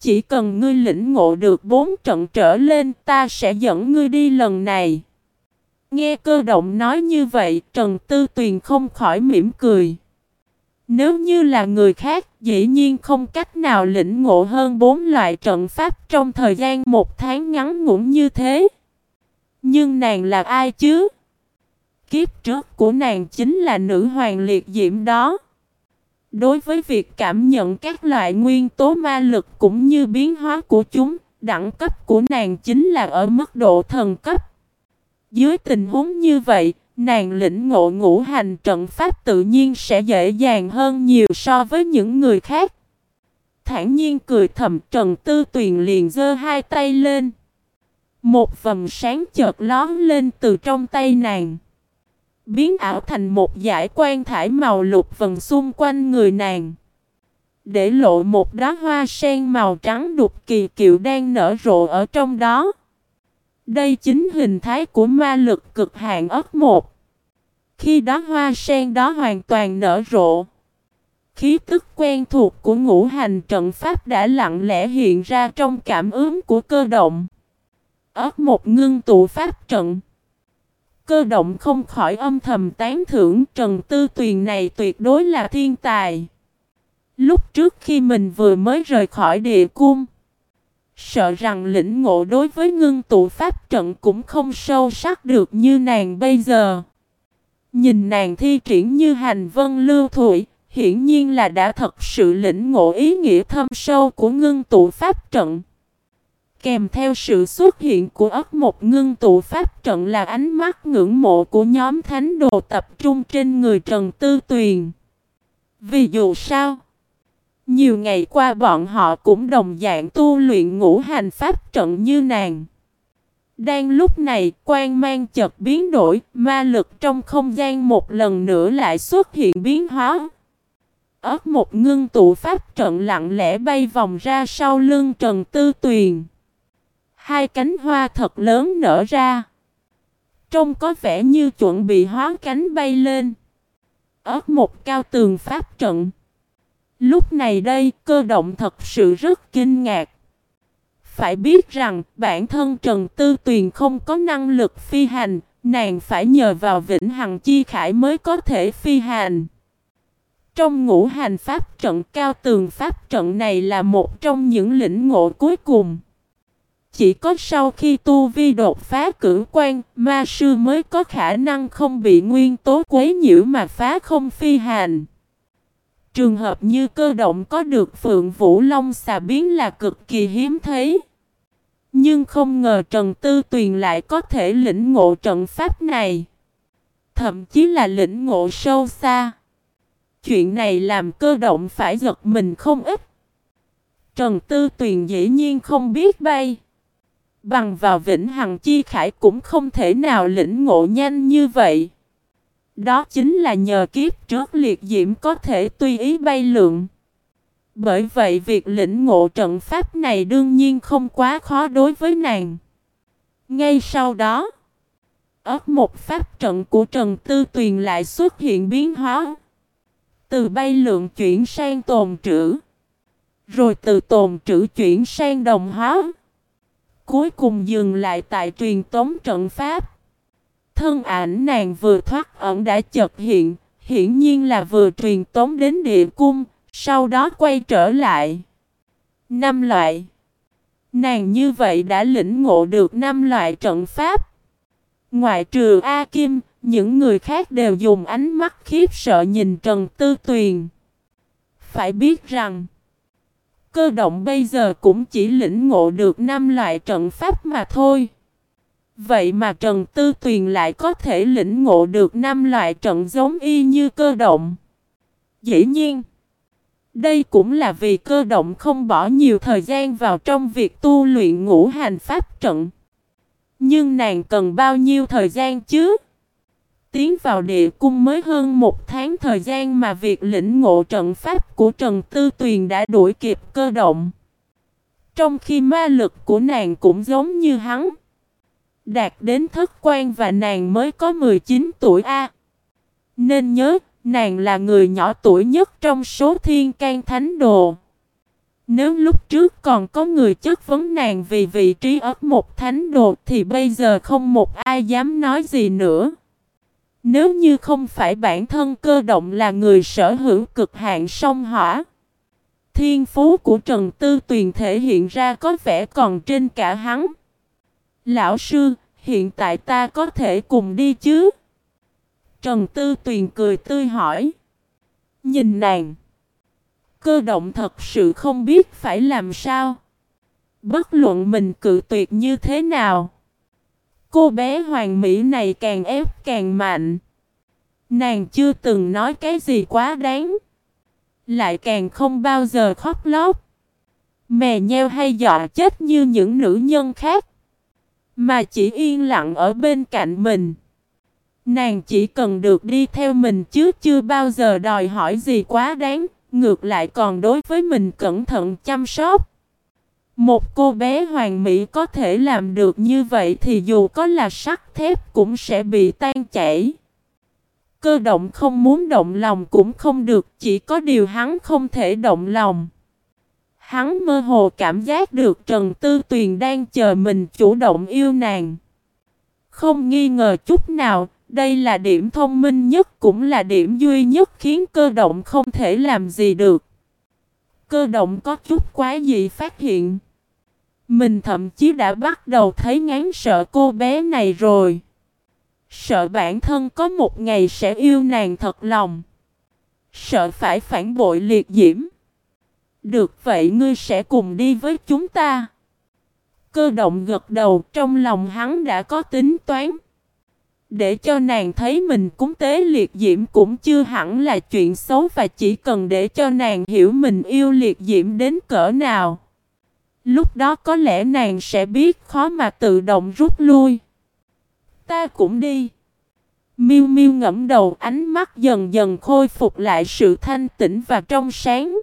Chỉ cần ngươi lĩnh ngộ được bốn trận trở lên, ta sẽ dẫn ngươi đi lần này. Nghe cơ động nói như vậy, Trần Tư Tuyền không khỏi mỉm cười. Nếu như là người khác, dĩ nhiên không cách nào lĩnh ngộ hơn bốn loại trận pháp trong thời gian một tháng ngắn ngủn như thế. Nhưng nàng là ai chứ? Kiếp trước của nàng chính là nữ hoàng liệt diễm đó. Đối với việc cảm nhận các loại nguyên tố ma lực cũng như biến hóa của chúng, đẳng cấp của nàng chính là ở mức độ thần cấp. Dưới tình huống như vậy, nàng lĩnh ngộ ngũ hành trận pháp tự nhiên sẽ dễ dàng hơn nhiều so với những người khác. Thản nhiên cười thầm Trần Tư Tuyền liền giơ hai tay lên. Một vầng sáng chợt lón lên từ trong tay nàng. Biến ảo thành một dải quan thải màu lục vần xung quanh người nàng. Để lộ một đóa hoa sen màu trắng đục kỳ kiệu đang nở rộ ở trong đó. Đây chính hình thái của ma lực cực hạn ớt một. Khi đó hoa sen đó hoàn toàn nở rộ. Khí tức quen thuộc của ngũ hành trận pháp đã lặng lẽ hiện ra trong cảm ứng của cơ động. Ớt một ngưng tụ pháp trận. Cơ động không khỏi âm thầm tán thưởng Trần Tư Tuyền này tuyệt đối là thiên tài. Lúc trước khi mình vừa mới rời khỏi địa cung. Sợ rằng lĩnh ngộ đối với ngưng tụ pháp trận cũng không sâu sắc được như nàng bây giờ. Nhìn nàng thi triển như hành vân lưu thủy, hiển nhiên là đã thật sự lĩnh ngộ ý nghĩa thâm sâu của ngưng tụ pháp trận. Kèm theo sự xuất hiện của ất một ngưng tụ pháp trận là ánh mắt ngưỡng mộ của nhóm thánh đồ tập trung trên người Trần Tư Tuyền. Vì dù sao, nhiều ngày qua bọn họ cũng đồng dạng tu luyện ngũ hành pháp trận như nàng. Đang lúc này, quan mang chợt biến đổi, ma lực trong không gian một lần nữa lại xuất hiện biến hóa. Ất một ngưng tụ pháp trận lặng lẽ bay vòng ra sau lưng Trần Tư Tuyền. Hai cánh hoa thật lớn nở ra. Trông có vẻ như chuẩn bị hóa cánh bay lên. Ớt một cao tường pháp trận. Lúc này đây cơ động thật sự rất kinh ngạc. Phải biết rằng bản thân Trần Tư Tuyền không có năng lực phi hành, nàng phải nhờ vào vĩnh hằng chi khải mới có thể phi hành. Trong ngũ hành pháp trận cao tường pháp trận này là một trong những lĩnh ngộ cuối cùng. Chỉ có sau khi tu vi đột phá cử quan, ma sư mới có khả năng không bị nguyên tố quấy nhiễu mà phá không phi hành. Trường hợp như cơ động có được Phượng Vũ Long xà biến là cực kỳ hiếm thấy. Nhưng không ngờ Trần Tư Tuyền lại có thể lĩnh ngộ trận pháp này. Thậm chí là lĩnh ngộ sâu xa. Chuyện này làm cơ động phải giật mình không ít. Trần Tư Tuyền dĩ nhiên không biết bay. Bằng vào vĩnh hằng chi khải cũng không thể nào lĩnh ngộ nhanh như vậy. Đó chính là nhờ kiếp trước liệt diễm có thể tùy ý bay lượng. Bởi vậy việc lĩnh ngộ trận pháp này đương nhiên không quá khó đối với nàng. Ngay sau đó, ớt một pháp trận của Trần Tư Tuyền lại xuất hiện biến hóa. Từ bay lượng chuyển sang tồn trữ. Rồi từ tồn trữ chuyển sang đồng hóa. Cuối cùng dừng lại tại truyền tống trận pháp. Thân ảnh nàng vừa thoát ẩn đã chợt hiện, hiển nhiên là vừa truyền tống đến địa cung, sau đó quay trở lại. Năm loại Nàng như vậy đã lĩnh ngộ được năm loại trận pháp. Ngoại trừ A Kim, những người khác đều dùng ánh mắt khiếp sợ nhìn Trần Tư Tuyền. Phải biết rằng, cơ động bây giờ cũng chỉ lĩnh ngộ được năm loại trận pháp mà thôi. Vậy mà Trần Tư Tuyền lại có thể lĩnh ngộ được năm loại trận giống y như cơ động. Dĩ nhiên, đây cũng là vì cơ động không bỏ nhiều thời gian vào trong việc tu luyện ngũ hành pháp trận. Nhưng nàng cần bao nhiêu thời gian chứ? Tiến vào địa cung mới hơn một tháng thời gian mà việc lĩnh ngộ trận pháp của Trần Tư Tuyền đã đuổi kịp cơ động. Trong khi ma lực của nàng cũng giống như hắn. Đạt đến thất quan và nàng mới có 19 tuổi A. Nên nhớ, nàng là người nhỏ tuổi nhất trong số thiên can thánh đồ. Nếu lúc trước còn có người chất vấn nàng vì vị trí ớt một thánh đồ thì bây giờ không một ai dám nói gì nữa. Nếu như không phải bản thân cơ động là người sở hữu cực hạn sông hỏa. Thiên phú của Trần Tư Tuyền thể hiện ra có vẻ còn trên cả hắn. Lão sư, hiện tại ta có thể cùng đi chứ? Trần Tư Tuyền cười tươi hỏi. Nhìn nàng. Cơ động thật sự không biết phải làm sao. Bất luận mình cự tuyệt như thế nào. Cô bé hoàng mỹ này càng ép càng mạnh. Nàng chưa từng nói cái gì quá đáng. Lại càng không bao giờ khóc lóc. Mè nheo hay dọa chết như những nữ nhân khác. Mà chỉ yên lặng ở bên cạnh mình. Nàng chỉ cần được đi theo mình chứ chưa bao giờ đòi hỏi gì quá đáng. Ngược lại còn đối với mình cẩn thận chăm sóc. Một cô bé hoàng mỹ có thể làm được như vậy thì dù có là sắt thép cũng sẽ bị tan chảy. Cơ động không muốn động lòng cũng không được, chỉ có điều hắn không thể động lòng. Hắn mơ hồ cảm giác được Trần Tư Tuyền đang chờ mình chủ động yêu nàng. Không nghi ngờ chút nào, đây là điểm thông minh nhất cũng là điểm duy nhất khiến cơ động không thể làm gì được. Cơ động có chút quá dị phát hiện. Mình thậm chí đã bắt đầu thấy ngán sợ cô bé này rồi. Sợ bản thân có một ngày sẽ yêu nàng thật lòng. Sợ phải phản bội liệt diễm. Được vậy ngươi sẽ cùng đi với chúng ta. Cơ động gật đầu, trong lòng hắn đã có tính toán. Để cho nàng thấy mình cúng tế liệt diễm cũng chưa hẳn là chuyện xấu và chỉ cần để cho nàng hiểu mình yêu liệt diễm đến cỡ nào. Lúc đó có lẽ nàng sẽ biết khó mà tự động rút lui. Ta cũng đi. Miu Miu ngẫm đầu, ánh mắt dần dần khôi phục lại sự thanh tĩnh và trong sáng.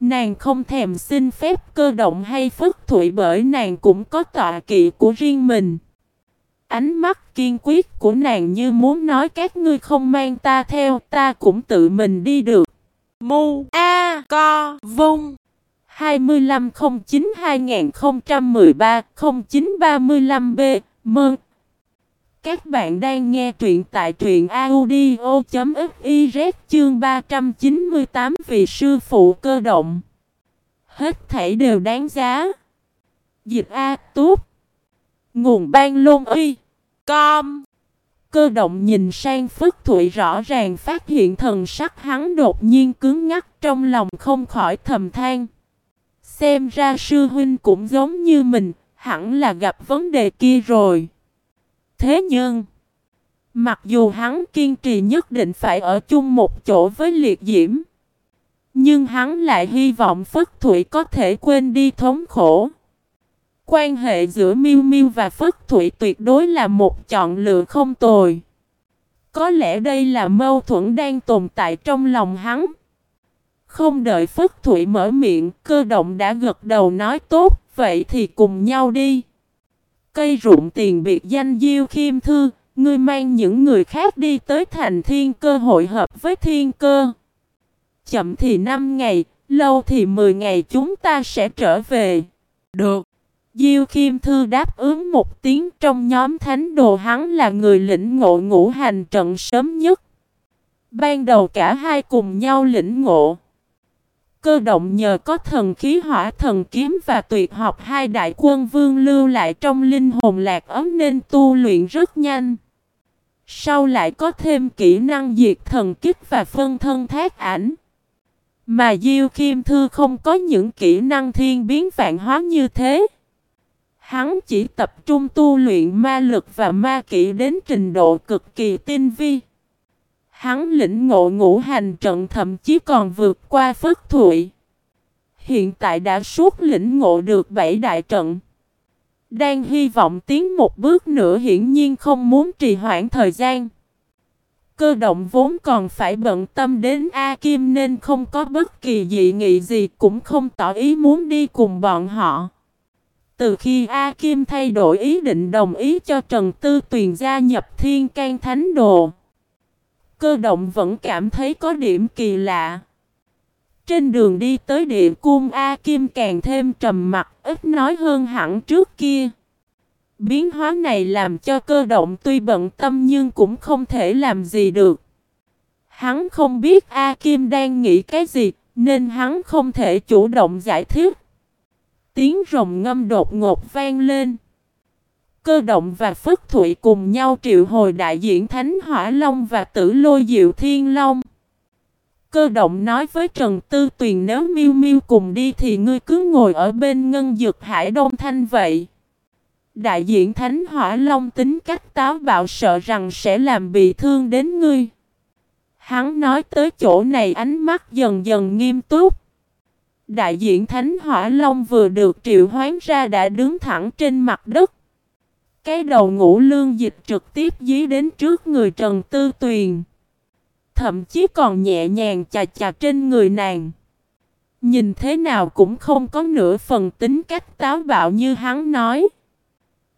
Nàng không thèm xin phép cơ động hay phất thụy bởi nàng cũng có tọa kỵ của riêng mình. Ánh mắt kiên quyết của nàng như muốn nói các ngươi không mang ta theo, ta cũng tự mình đi được. Mu A Co Vung 2509-2013-0935B Mơn Các bạn đang nghe truyện tại truyện audio.fiz chương 398 vì sư phụ cơ động. Hết thảy đều đáng giá. Dịch A Túp Nguồn ban lôn uy Com Cơ động nhìn sang Phất Thụy rõ ràng phát hiện thần sắc hắn đột nhiên cứng ngắc trong lòng không khỏi thầm than. Xem ra sư huynh cũng giống như mình, hẳn là gặp vấn đề kia rồi. Thế nhưng, mặc dù hắn kiên trì nhất định phải ở chung một chỗ với liệt diễm, nhưng hắn lại hy vọng Phất Thụy có thể quên đi thống khổ. Quan hệ giữa Miu Miu và Phất Thụy tuyệt đối là một chọn lựa không tồi. Có lẽ đây là mâu thuẫn đang tồn tại trong lòng hắn. Không đợi Phất Thụy mở miệng, cơ động đã gật đầu nói tốt, vậy thì cùng nhau đi. Cây rụng tiền biệt danh Diêu Khiêm Thư, ngươi mang những người khác đi tới thành thiên cơ hội hợp với thiên cơ. Chậm thì 5 ngày, lâu thì 10 ngày chúng ta sẽ trở về. Được. Diêu Khiêm Thư đáp ứng một tiếng trong nhóm thánh đồ hắn là người lĩnh ngộ ngũ hành trận sớm nhất. Ban đầu cả hai cùng nhau lĩnh ngộ. Cơ động nhờ có thần khí hỏa thần kiếm và tuyệt học hai đại quân vương lưu lại trong linh hồn lạc ấm nên tu luyện rất nhanh. Sau lại có thêm kỹ năng diệt thần kích và phân thân thác ảnh. Mà Diêu Kim Thư không có những kỹ năng thiên biến vạn hóa như thế. Hắn chỉ tập trung tu luyện ma lực và ma kỹ đến trình độ cực kỳ tinh vi. Hắn lĩnh ngộ ngũ hành trận thậm chí còn vượt qua phất thụy. Hiện tại đã suốt lĩnh ngộ được bảy đại trận. Đang hy vọng tiến một bước nữa hiển nhiên không muốn trì hoãn thời gian. Cơ động vốn còn phải bận tâm đến A Kim nên không có bất kỳ dị nghị gì cũng không tỏ ý muốn đi cùng bọn họ. Từ khi A Kim thay đổi ý định đồng ý cho Trần Tư Tuyền gia nhập Thiên can Thánh Đồ, cơ động vẫn cảm thấy có điểm kỳ lạ. Trên đường đi tới địa cung A Kim càng thêm trầm mặc, ít nói hơn hẳn trước kia. Biến hóa này làm cho cơ động tuy bận tâm nhưng cũng không thể làm gì được. Hắn không biết A Kim đang nghĩ cái gì, nên hắn không thể chủ động giải thích. Tiếng rồng ngâm đột ngột vang lên. Cơ động và Phất Thụy cùng nhau triệu hồi đại diện Thánh Hỏa Long và Tử Lôi Diệu Thiên Long. Cơ động nói với Trần Tư Tuyền, nếu miêu miêu cùng đi thì ngươi cứ ngồi ở bên ngân dược hải đông thanh vậy. Đại diện Thánh Hỏa Long tính cách táo bạo sợ rằng sẽ làm bị thương đến ngươi. Hắn nói tới chỗ này ánh mắt dần dần nghiêm túc. Đại diện Thánh Hỏa Long vừa được triệu hoán ra đã đứng thẳng trên mặt đất. Cái đầu ngũ lương dịch trực tiếp dí đến trước người Trần Tư Tuyền. Thậm chí còn nhẹ nhàng chà chà trên người nàng. Nhìn thế nào cũng không có nửa phần tính cách táo bạo như hắn nói.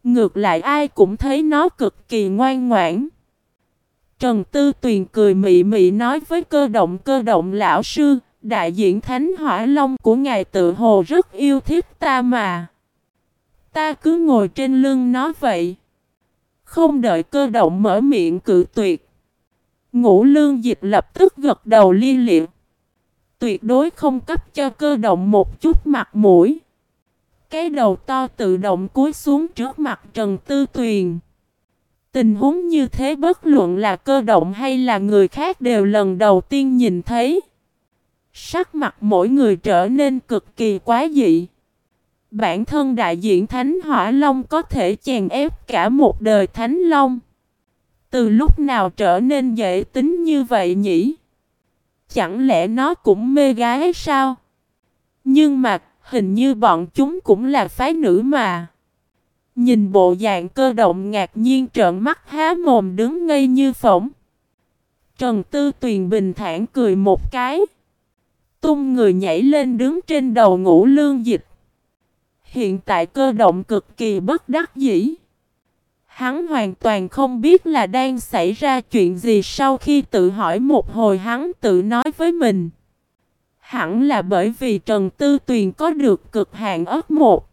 Ngược lại ai cũng thấy nó cực kỳ ngoan ngoãn. Trần Tư Tuyền cười mị mị nói với cơ động cơ động lão sư, đại diện Thánh Hỏa Long của ngài tự hồ rất yêu thích ta mà. Ta cứ ngồi trên lưng nó vậy. Không đợi cơ động mở miệng cự tuyệt. Ngũ lương dịch lập tức gật đầu li liệm. Tuyệt đối không cấp cho cơ động một chút mặt mũi. Cái đầu to tự động cúi xuống trước mặt Trần Tư Tuyền. Tình huống như thế bất luận là cơ động hay là người khác đều lần đầu tiên nhìn thấy. Sắc mặt mỗi người trở nên cực kỳ quá dị. Bản thân đại diện Thánh Hỏa Long có thể chèn ép cả một đời Thánh Long. Từ lúc nào trở nên dễ tính như vậy nhỉ? Chẳng lẽ nó cũng mê gái sao? Nhưng mà, hình như bọn chúng cũng là phái nữ mà. Nhìn bộ dạng cơ động ngạc nhiên trợn mắt há mồm đứng ngây như phỏng. Trần Tư Tuyền bình thản cười một cái. Tung người nhảy lên đứng trên đầu ngũ lương dịch. Hiện tại cơ động cực kỳ bất đắc dĩ. Hắn hoàn toàn không biết là đang xảy ra chuyện gì sau khi tự hỏi một hồi hắn tự nói với mình. Hẳn là bởi vì Trần Tư Tuyền có được cực hạn ớt một.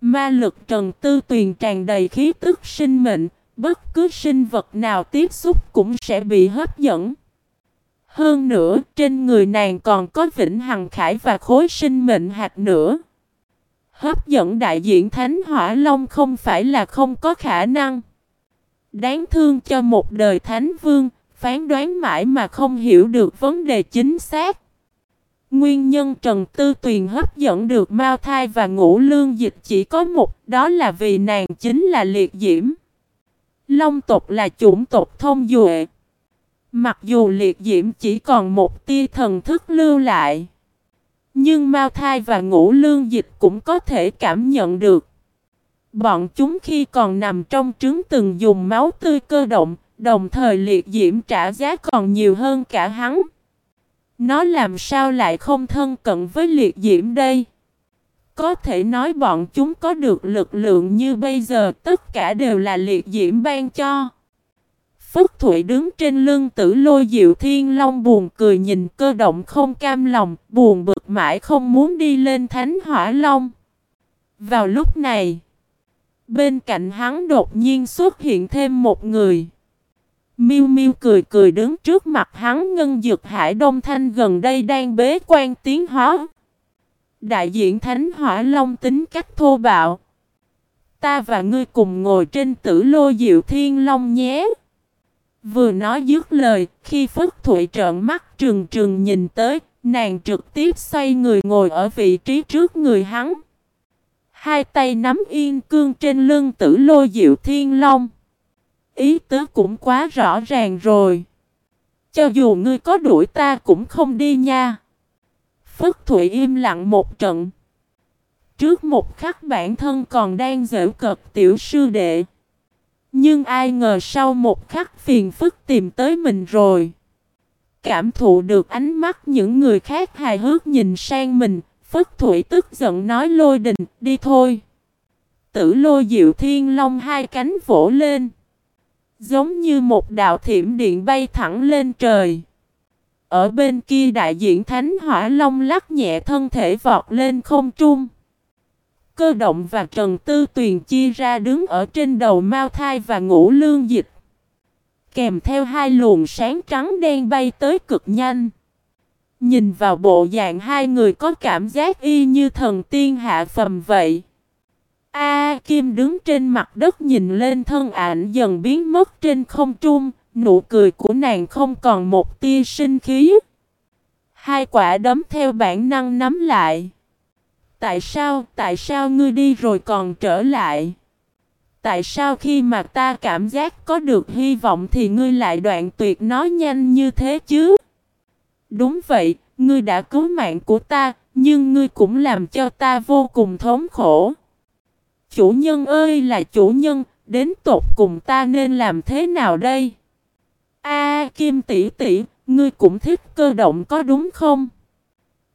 Ma lực Trần Tư Tuyền tràn đầy khí tức sinh mệnh, bất cứ sinh vật nào tiếp xúc cũng sẽ bị hấp dẫn. Hơn nữa, trên người nàng còn có vĩnh hằng khải và khối sinh mệnh hạt nữa. Hấp dẫn đại diện Thánh Hỏa Long không phải là không có khả năng. Đáng thương cho một đời Thánh Vương, phán đoán mãi mà không hiểu được vấn đề chính xác. Nguyên nhân Trần Tư Tuyền hấp dẫn được Mao Thai và Ngũ Lương Dịch chỉ có một, đó là vì nàng chính là liệt diễm. Long tộc là chủng tộc thông duệ. Mặc dù liệt diễm chỉ còn một tia thần thức lưu lại. Nhưng Mao Thai và Ngũ Lương Dịch cũng có thể cảm nhận được. Bọn chúng khi còn nằm trong trứng từng dùng máu tươi cơ động, đồng thời liệt diễm trả giá còn nhiều hơn cả hắn. Nó làm sao lại không thân cận với liệt diễm đây? Có thể nói bọn chúng có được lực lượng như bây giờ tất cả đều là liệt diễm ban cho. Phúc Thụy đứng trên lưng tử lôi diệu thiên long buồn cười nhìn cơ động không cam lòng, buồn bực mãi không muốn đi lên thánh hỏa long. Vào lúc này, bên cạnh hắn đột nhiên xuất hiện thêm một người. Miu Miu cười cười đứng trước mặt hắn ngân dược hải đông thanh gần đây đang bế quan tiến hóa. Đại diện thánh hỏa long tính cách thô bạo. Ta và ngươi cùng ngồi trên tử lô diệu thiên long nhé. Vừa nói dứt lời, khi Phất Thụy trợn mắt trừng trừng nhìn tới, nàng trực tiếp xoay người ngồi ở vị trí trước người hắn. Hai tay nắm yên cương trên lưng tử lô diệu thiên long. Ý tứ cũng quá rõ ràng rồi. Cho dù ngươi có đuổi ta cũng không đi nha. Phất Thụy im lặng một trận. Trước một khắc bản thân còn đang dễu cợt tiểu sư đệ. Nhưng ai ngờ sau một khắc phiền phức tìm tới mình rồi. Cảm thụ được ánh mắt những người khác hài hước nhìn sang mình, Phất Thủy tức giận nói lôi đình, đi thôi. Tử lôi diệu thiên long hai cánh vỗ lên. Giống như một đạo thiểm điện bay thẳng lên trời. Ở bên kia đại diện Thánh Hỏa Long lắc nhẹ thân thể vọt lên không trung. Cơ động và Trần Tư Tuyền chia ra đứng ở trên đầu Mao Thai và Ngũ Lương Dịch. Kèm theo hai luồng sáng trắng đen bay tới cực nhanh. Nhìn vào bộ dạng hai người có cảm giác y như thần tiên hạ phầm vậy. A Kim đứng trên mặt đất nhìn lên thân ảnh dần biến mất trên không trung, nụ cười của nàng không còn một tia sinh khí. Hai quả đấm theo bản năng nắm lại. Tại sao, tại sao ngươi đi rồi còn trở lại? Tại sao khi mà ta cảm giác có được hy vọng thì ngươi lại đoạn tuyệt nó nhanh như thế chứ? Đúng vậy, ngươi đã cứu mạng của ta, nhưng ngươi cũng làm cho ta vô cùng thống khổ. Chủ nhân ơi là chủ nhân, đến tột cùng ta nên làm thế nào đây? A Kim tỷ tỷ, ngươi cũng thích cơ động có đúng không?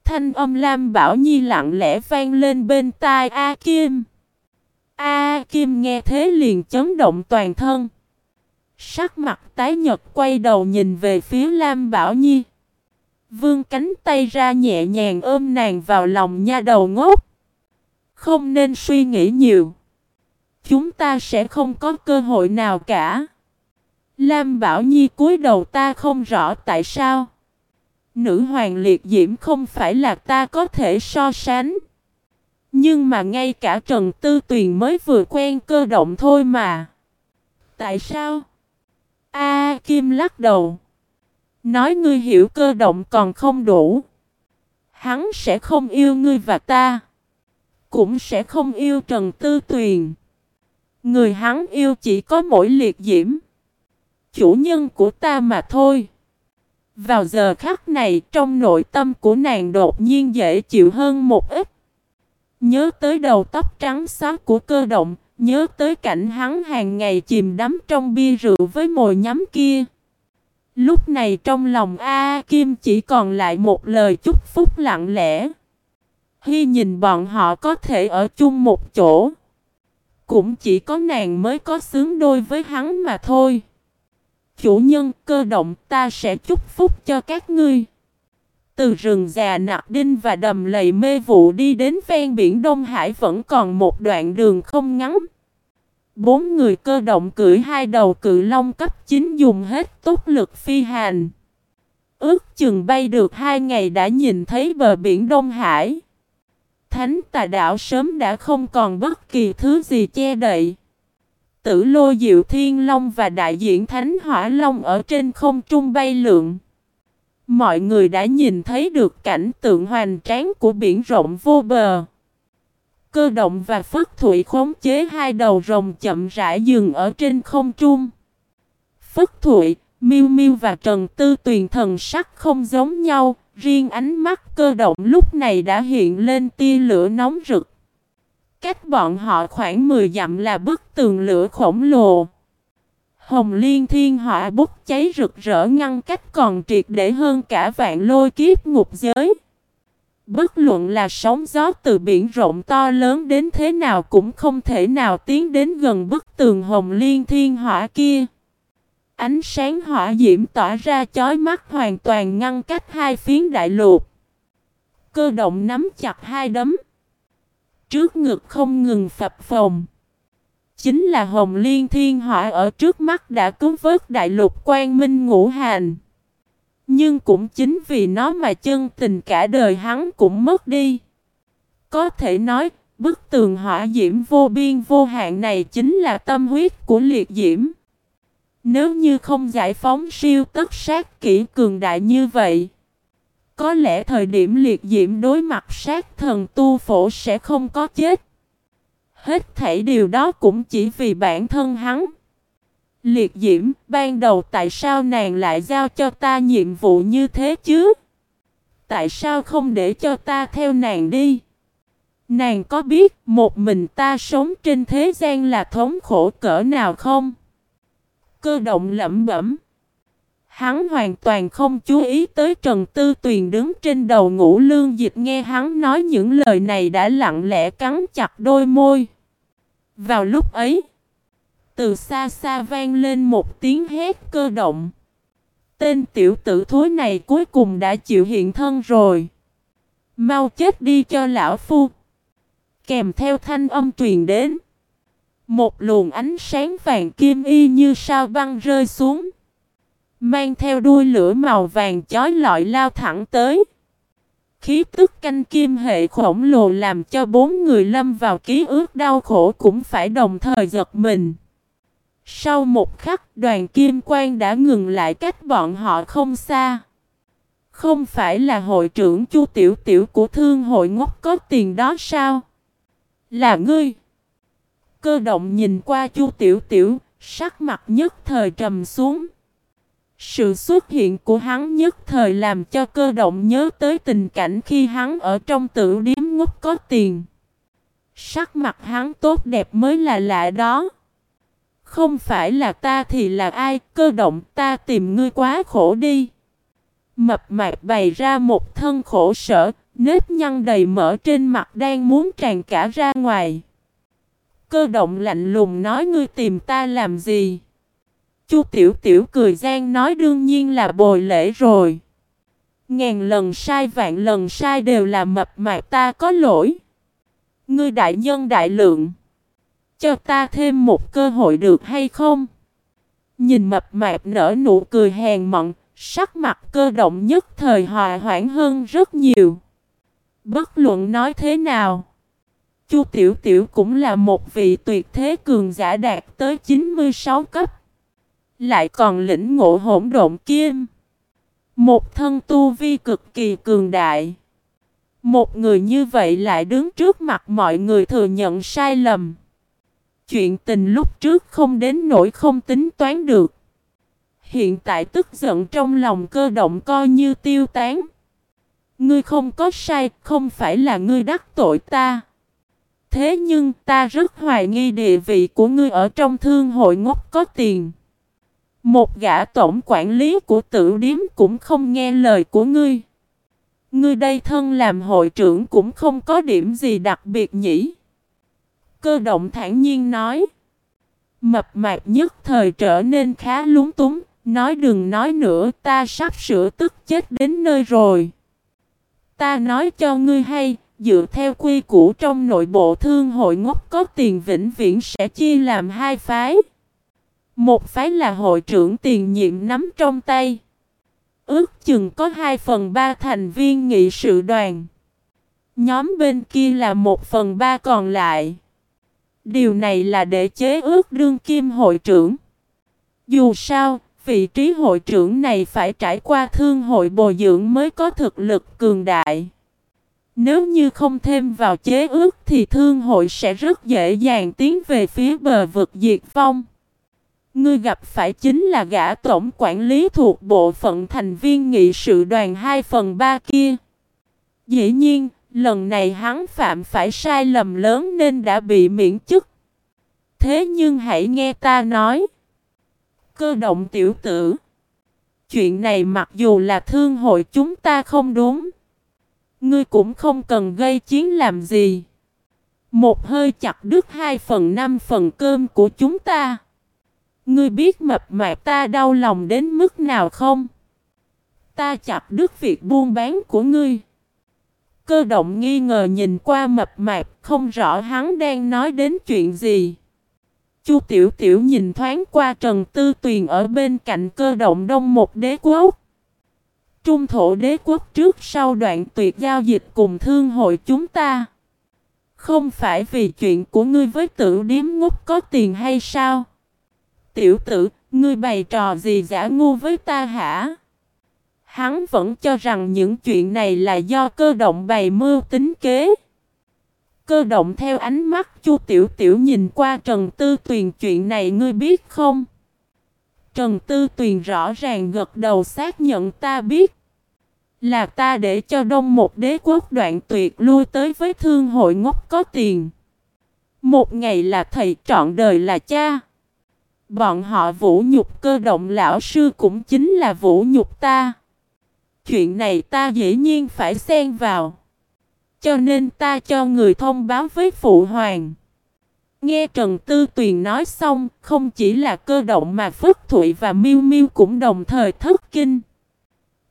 Thanh âm Lam Bảo Nhi lặng lẽ vang lên bên tai A Kim. A Kim nghe thế liền chấn động toàn thân. Sắc mặt tái nhật quay đầu nhìn về phía Lam Bảo Nhi. Vương cánh tay ra nhẹ nhàng ôm nàng vào lòng nha đầu ngốc. Không nên suy nghĩ nhiều. Chúng ta sẽ không có cơ hội nào cả. Lam Bảo Nhi cúi đầu ta không rõ tại sao. Nữ hoàng liệt diễm không phải là ta có thể so sánh. Nhưng mà ngay cả Trần Tư Tuyền mới vừa quen cơ động thôi mà. Tại sao? A Kim lắc đầu. Nói ngươi hiểu cơ động còn không đủ. Hắn sẽ không yêu ngươi và ta. Cũng sẽ không yêu Trần Tư Tuyền. Người hắn yêu chỉ có mỗi liệt diễm. Chủ nhân của ta mà thôi. Vào giờ khắc này trong nội tâm của nàng đột nhiên dễ chịu hơn một ít. Nhớ tới đầu tóc trắng xóa của cơ động, nhớ tới cảnh hắn hàng ngày chìm đắm trong bia rượu với mồi nhắm kia. Lúc này trong lòng A, Kim chỉ còn lại một lời chúc phúc lặng lẽ. Hy nhìn bọn họ có thể ở chung một chỗ. Cũng chỉ có nàng mới có xứng đôi với hắn mà thôi. Chủ nhân, cơ động ta sẽ chúc phúc cho các ngươi. Từ rừng già nặc đinh và đầm lầy mê vụ đi đến ven biển Đông Hải vẫn còn một đoạn đường không ngắn. Bốn người cơ động cưỡi hai đầu cự long cấp 9 dùng hết tốt lực phi hành. Ước chừng bay được hai ngày đã nhìn thấy bờ biển Đông Hải. Thánh tà đảo sớm đã không còn bất kỳ thứ gì che đậy. Tử lô diệu thiên long và đại diện thánh hỏa long ở trên không trung bay lượn. Mọi người đã nhìn thấy được cảnh tượng hoành tráng của biển rộng vô bờ. Cơ động và Phất Thụy khống chế hai đầu rồng chậm rãi dừng ở trên không trung. Phất Thụy, Miêu Miêu và Trần Tư Tuyền thần sắc không giống nhau, riêng ánh mắt cơ động lúc này đã hiện lên tia lửa nóng rực. Cách bọn họ khoảng 10 dặm là bức tường lửa khổng lồ. Hồng liên thiên hỏa bốc cháy rực rỡ ngăn cách còn triệt để hơn cả vạn lôi kiếp ngục giới. Bất luận là sóng gió từ biển rộng to lớn đến thế nào cũng không thể nào tiến đến gần bức tường hồng liên thiên hỏa kia. Ánh sáng hỏa diễm tỏa ra chói mắt hoàn toàn ngăn cách hai phiến đại lục. Cơ động nắm chặt hai đấm. Trước ngực không ngừng phập phồng. Chính là Hồng Liên Thiên Hỏa ở trước mắt đã cứu vớt đại lục quan minh ngũ hành. Nhưng cũng chính vì nó mà chân tình cả đời hắn cũng mất đi. Có thể nói, bức tường hỏa diễm vô biên vô hạn này chính là tâm huyết của liệt diễm. Nếu như không giải phóng siêu tất sát kỹ cường đại như vậy, có lẽ thời điểm liệt diễm đối mặt sát thần tu phổ sẽ không có chết. Hết thảy điều đó cũng chỉ vì bản thân hắn. Liệt diễm, ban đầu tại sao nàng lại giao cho ta nhiệm vụ như thế chứ? Tại sao không để cho ta theo nàng đi? Nàng có biết một mình ta sống trên thế gian là thống khổ cỡ nào không? Cơ động lẩm bẩm. Hắn hoàn toàn không chú ý tới Trần Tư Tuyền đứng trên đầu ngũ lương dịch nghe hắn nói những lời này đã lặng lẽ cắn chặt đôi môi. Vào lúc ấy, từ xa xa vang lên một tiếng hét cơ động. Tên tiểu tử thối này cuối cùng đã chịu hiện thân rồi. Mau chết đi cho lão phu. Kèm theo thanh âm truyền đến. Một luồng ánh sáng vàng kim y như sao băng rơi xuống. Mang theo đuôi lửa màu vàng chói lọi lao thẳng tới. Khí tức canh kim hệ khổng lồ làm cho bốn người lâm vào ký ức đau khổ cũng phải đồng thời giật mình. Sau một khắc đoàn kim quang đã ngừng lại cách bọn họ không xa. Không phải là hội trưởng chu tiểu tiểu của thương hội ngốc có tiền đó sao? Là ngươi. Cơ động nhìn qua chu tiểu tiểu, sắc mặt nhất thời trầm xuống. Sự xuất hiện của hắn nhất thời làm cho cơ động nhớ tới tình cảnh khi hắn ở trong tử điếm ngốc có tiền. Sắc mặt hắn tốt đẹp mới là lạ đó. Không phải là ta thì là ai, cơ động ta tìm ngươi quá khổ đi. Mập mạp bày ra một thân khổ sở, nếp nhăn đầy mỡ trên mặt đang muốn tràn cả ra ngoài. Cơ động lạnh lùng nói ngươi tìm ta làm gì? Chu Tiểu Tiểu cười gian nói đương nhiên là bồi lễ rồi. Ngàn lần sai vạn lần sai đều là mập mạp ta có lỗi. Ngươi đại nhân đại lượng. Cho ta thêm một cơ hội được hay không? Nhìn mập mạp nở nụ cười hèn mọn, sắc mặt cơ động nhất thời hòa hoãn hơn rất nhiều. Bất luận nói thế nào. Chu Tiểu Tiểu cũng là một vị tuyệt thế cường giả đạt tới 96 cấp. Lại còn lĩnh ngộ hỗn độn kim. Một thân tu vi cực kỳ cường đại. Một người như vậy lại đứng trước mặt mọi người thừa nhận sai lầm. Chuyện tình lúc trước không đến nỗi không tính toán được. Hiện tại tức giận trong lòng cơ động coi như tiêu tán. Ngươi không có sai, không phải là ngươi đắc tội ta. Thế nhưng ta rất hoài nghi địa vị của ngươi ở trong thương hội ngốc có tiền. Một gã tổng quản lý của tử điếm cũng không nghe lời của ngươi. Ngươi đây thân làm hội trưởng cũng không có điểm gì đặc biệt nhỉ. Cơ động thản nhiên nói. Mập mạp nhất thời trở nên khá lúng túng, nói đừng nói nữa ta sắp sửa tức chết đến nơi rồi. Ta nói cho ngươi hay, dựa theo quy củ trong nội bộ thương hội ngốc có tiền vĩnh viễn sẽ chia làm hai phái. Một phái là hội trưởng tiền nhiệm nắm trong tay. Ước chừng có 2 phần 3 thành viên nghị sự đoàn. Nhóm bên kia là 1 phần 3 còn lại. Điều này là để chế ước đương kim hội trưởng. Dù sao, vị trí hội trưởng này phải trải qua thương hội bồi dưỡng mới có thực lực cường đại. Nếu như không thêm vào chế ước thì thương hội sẽ rất dễ dàng tiến về phía bờ vực diệt vong. Ngươi gặp phải chính là gã tổng quản lý thuộc bộ phận thành viên nghị sự đoàn 2 phần 3 kia. Dĩ nhiên, lần này hắn phạm phải sai lầm lớn nên đã bị miễn chức. Thế nhưng hãy nghe ta nói. Cơ động tiểu tử. Chuyện này mặc dù là thương hội chúng ta không đúng. Ngươi cũng không cần gây chiến làm gì. Một hơi chặt đứt hai phần năm phần cơm của chúng ta. Ngươi biết mập mạp ta đau lòng đến mức nào không? Ta chặt đứt việc buôn bán của ngươi. Cơ động nghi ngờ nhìn qua mập mạp, không rõ hắn đang nói đến chuyện gì. Chu Tiểu Tiểu nhìn thoáng qua Trần Tư Tuyền ở bên cạnh cơ động đông một đế quốc. Trung thổ đế quốc trước sau đoạn tuyệt giao dịch cùng thương hội chúng ta. Không phải vì chuyện của ngươi với tử điếm ngốc có tiền hay sao? Tiểu tử, ngươi bày trò gì giả ngu với ta hả? Hắn vẫn cho rằng những chuyện này là do cơ động bày mưu tính kế. Cơ động theo ánh mắt Chu Tiểu Tiểu nhìn qua Trần Tư Tuyền chuyện này ngươi biết không? Trần Tư Tuyền rõ ràng gật đầu xác nhận ta biết. Là ta để cho đông một đế quốc đoạn tuyệt lui tới với thương hội ngốc có tiền. Một ngày là thầy trọn đời là cha. Bọn họ vũ nhục cơ động lão sư cũng chính là vũ nhục ta. Chuyện này ta dễ nhiên phải xen vào. Cho nên ta cho người thông báo với phụ hoàng. Nghe Trần Tư Tuyền nói xong, không chỉ là cơ động mà Phước Thụy và Miêu Miêu cũng đồng thời thất kinh.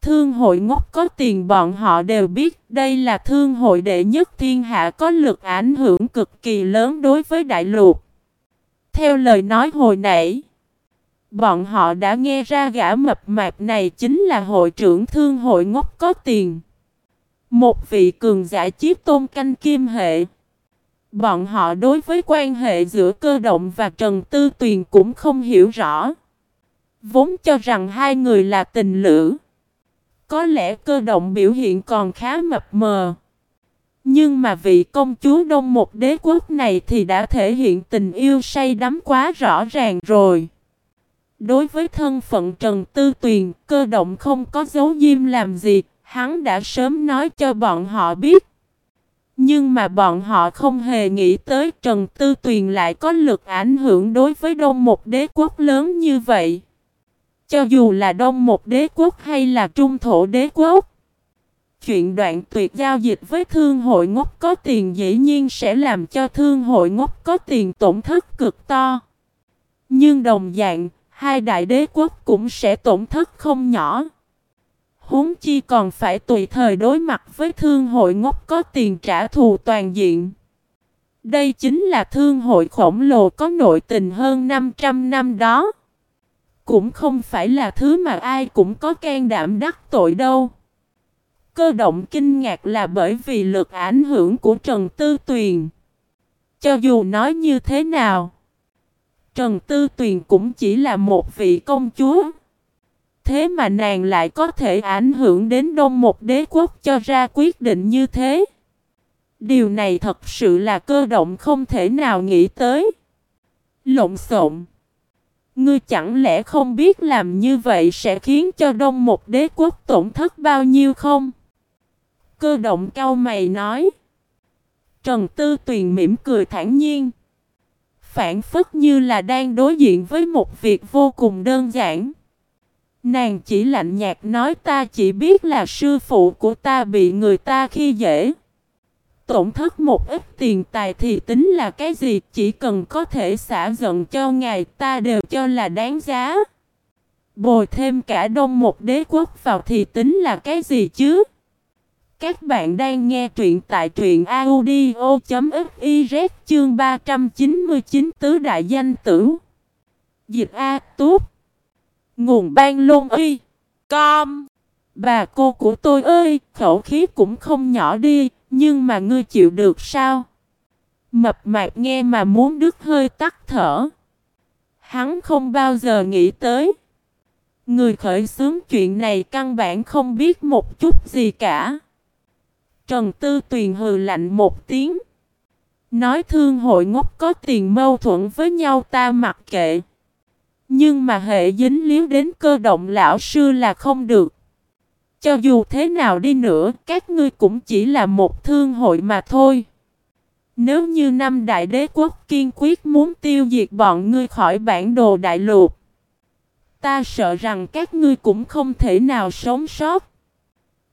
Thương hội ngốc có tiền bọn họ đều biết đây là thương hội đệ nhất thiên hạ có lực ảnh hưởng cực kỳ lớn đối với đại lục. Theo lời nói hồi nãy, bọn họ đã nghe ra gã mập mạp này chính là hội trưởng thương hội ngốc có tiền. Một vị cường giả chiếc tôn canh kim hệ. Bọn họ đối với quan hệ giữa cơ động và Trần Tư Tuyền cũng không hiểu rõ. Vốn cho rằng hai người là tình lữ. Có lẽ cơ động biểu hiện còn khá mập mờ. Nhưng mà vị công chúa đông một đế quốc này thì đã thể hiện tình yêu say đắm quá rõ ràng rồi. Đối với thân phận Trần Tư Tuyền, cơ động không có dấu diêm làm gì, hắn đã sớm nói cho bọn họ biết. Nhưng mà bọn họ không hề nghĩ tới Trần Tư Tuyền lại có lực ảnh hưởng đối với đông một đế quốc lớn như vậy. Cho dù là đông một đế quốc hay là trung thổ đế quốc. Chuyện đoạn tuyệt giao dịch với thương hội ngốc có tiền dĩ nhiên sẽ làm cho thương hội ngốc có tiền tổn thất cực to. Nhưng đồng dạng, hai đại đế quốc cũng sẽ tổn thất không nhỏ. Huống chi còn phải tùy thời đối mặt với thương hội ngốc có tiền trả thù toàn diện. Đây chính là thương hội khổng lồ có nội tình hơn 500 năm đó. Cũng không phải là thứ mà ai cũng có can đảm đắc tội đâu. Cơ động kinh ngạc là bởi vì lực ảnh hưởng của Trần Tư Tuyền. Cho dù nói như thế nào, Trần Tư Tuyền cũng chỉ là một vị công chúa. Thế mà nàng lại có thể ảnh hưởng đến đông một đế quốc cho ra quyết định như thế. Điều này thật sự là cơ động không thể nào nghĩ tới. Lộn xộn. Ngươi chẳng lẽ không biết làm như vậy sẽ khiến cho đông một đế quốc tổn thất bao nhiêu không? Cơ động cao mày nói. Trần Tư Tuyền mỉm cười thản nhiên. Phản phất như là đang đối diện với một việc vô cùng đơn giản. Nàng chỉ lạnh nhạt nói ta chỉ biết là sư phụ của ta bị người ta khi dễ. tổn thất một ít tiền tài thì tính là cái gì, chỉ cần có thể xả giận cho ngài ta đều cho là đáng giá. Bồi thêm cả đông một đế quốc vào thì tính là cái gì chứ? Các bạn đang nghe truyện tại truyện audio.fiz chương 399 tứ đại danh tử. Dịch A Túp Nguồn ban lôn y Com Bà cô của tôi ơi, khẩu khí cũng không nhỏ đi, nhưng mà ngươi chịu được sao? Mập mạp nghe mà muốn đứt hơi tắt thở. Hắn không bao giờ nghĩ tới. Người khởi xướng chuyện này căn bản không biết một chút gì cả. Trần Tư Tuyền hừ lạnh một tiếng. Nói thương hội ngốc có tiền mâu thuẫn với nhau ta mặc kệ. Nhưng mà hệ dính líu đến cơ động lão sư là không được. Cho dù thế nào đi nữa, các ngươi cũng chỉ là một thương hội mà thôi. Nếu như năm đại đế quốc kiên quyết muốn tiêu diệt bọn ngươi khỏi bản đồ đại lục, ta sợ rằng các ngươi cũng không thể nào sống sót.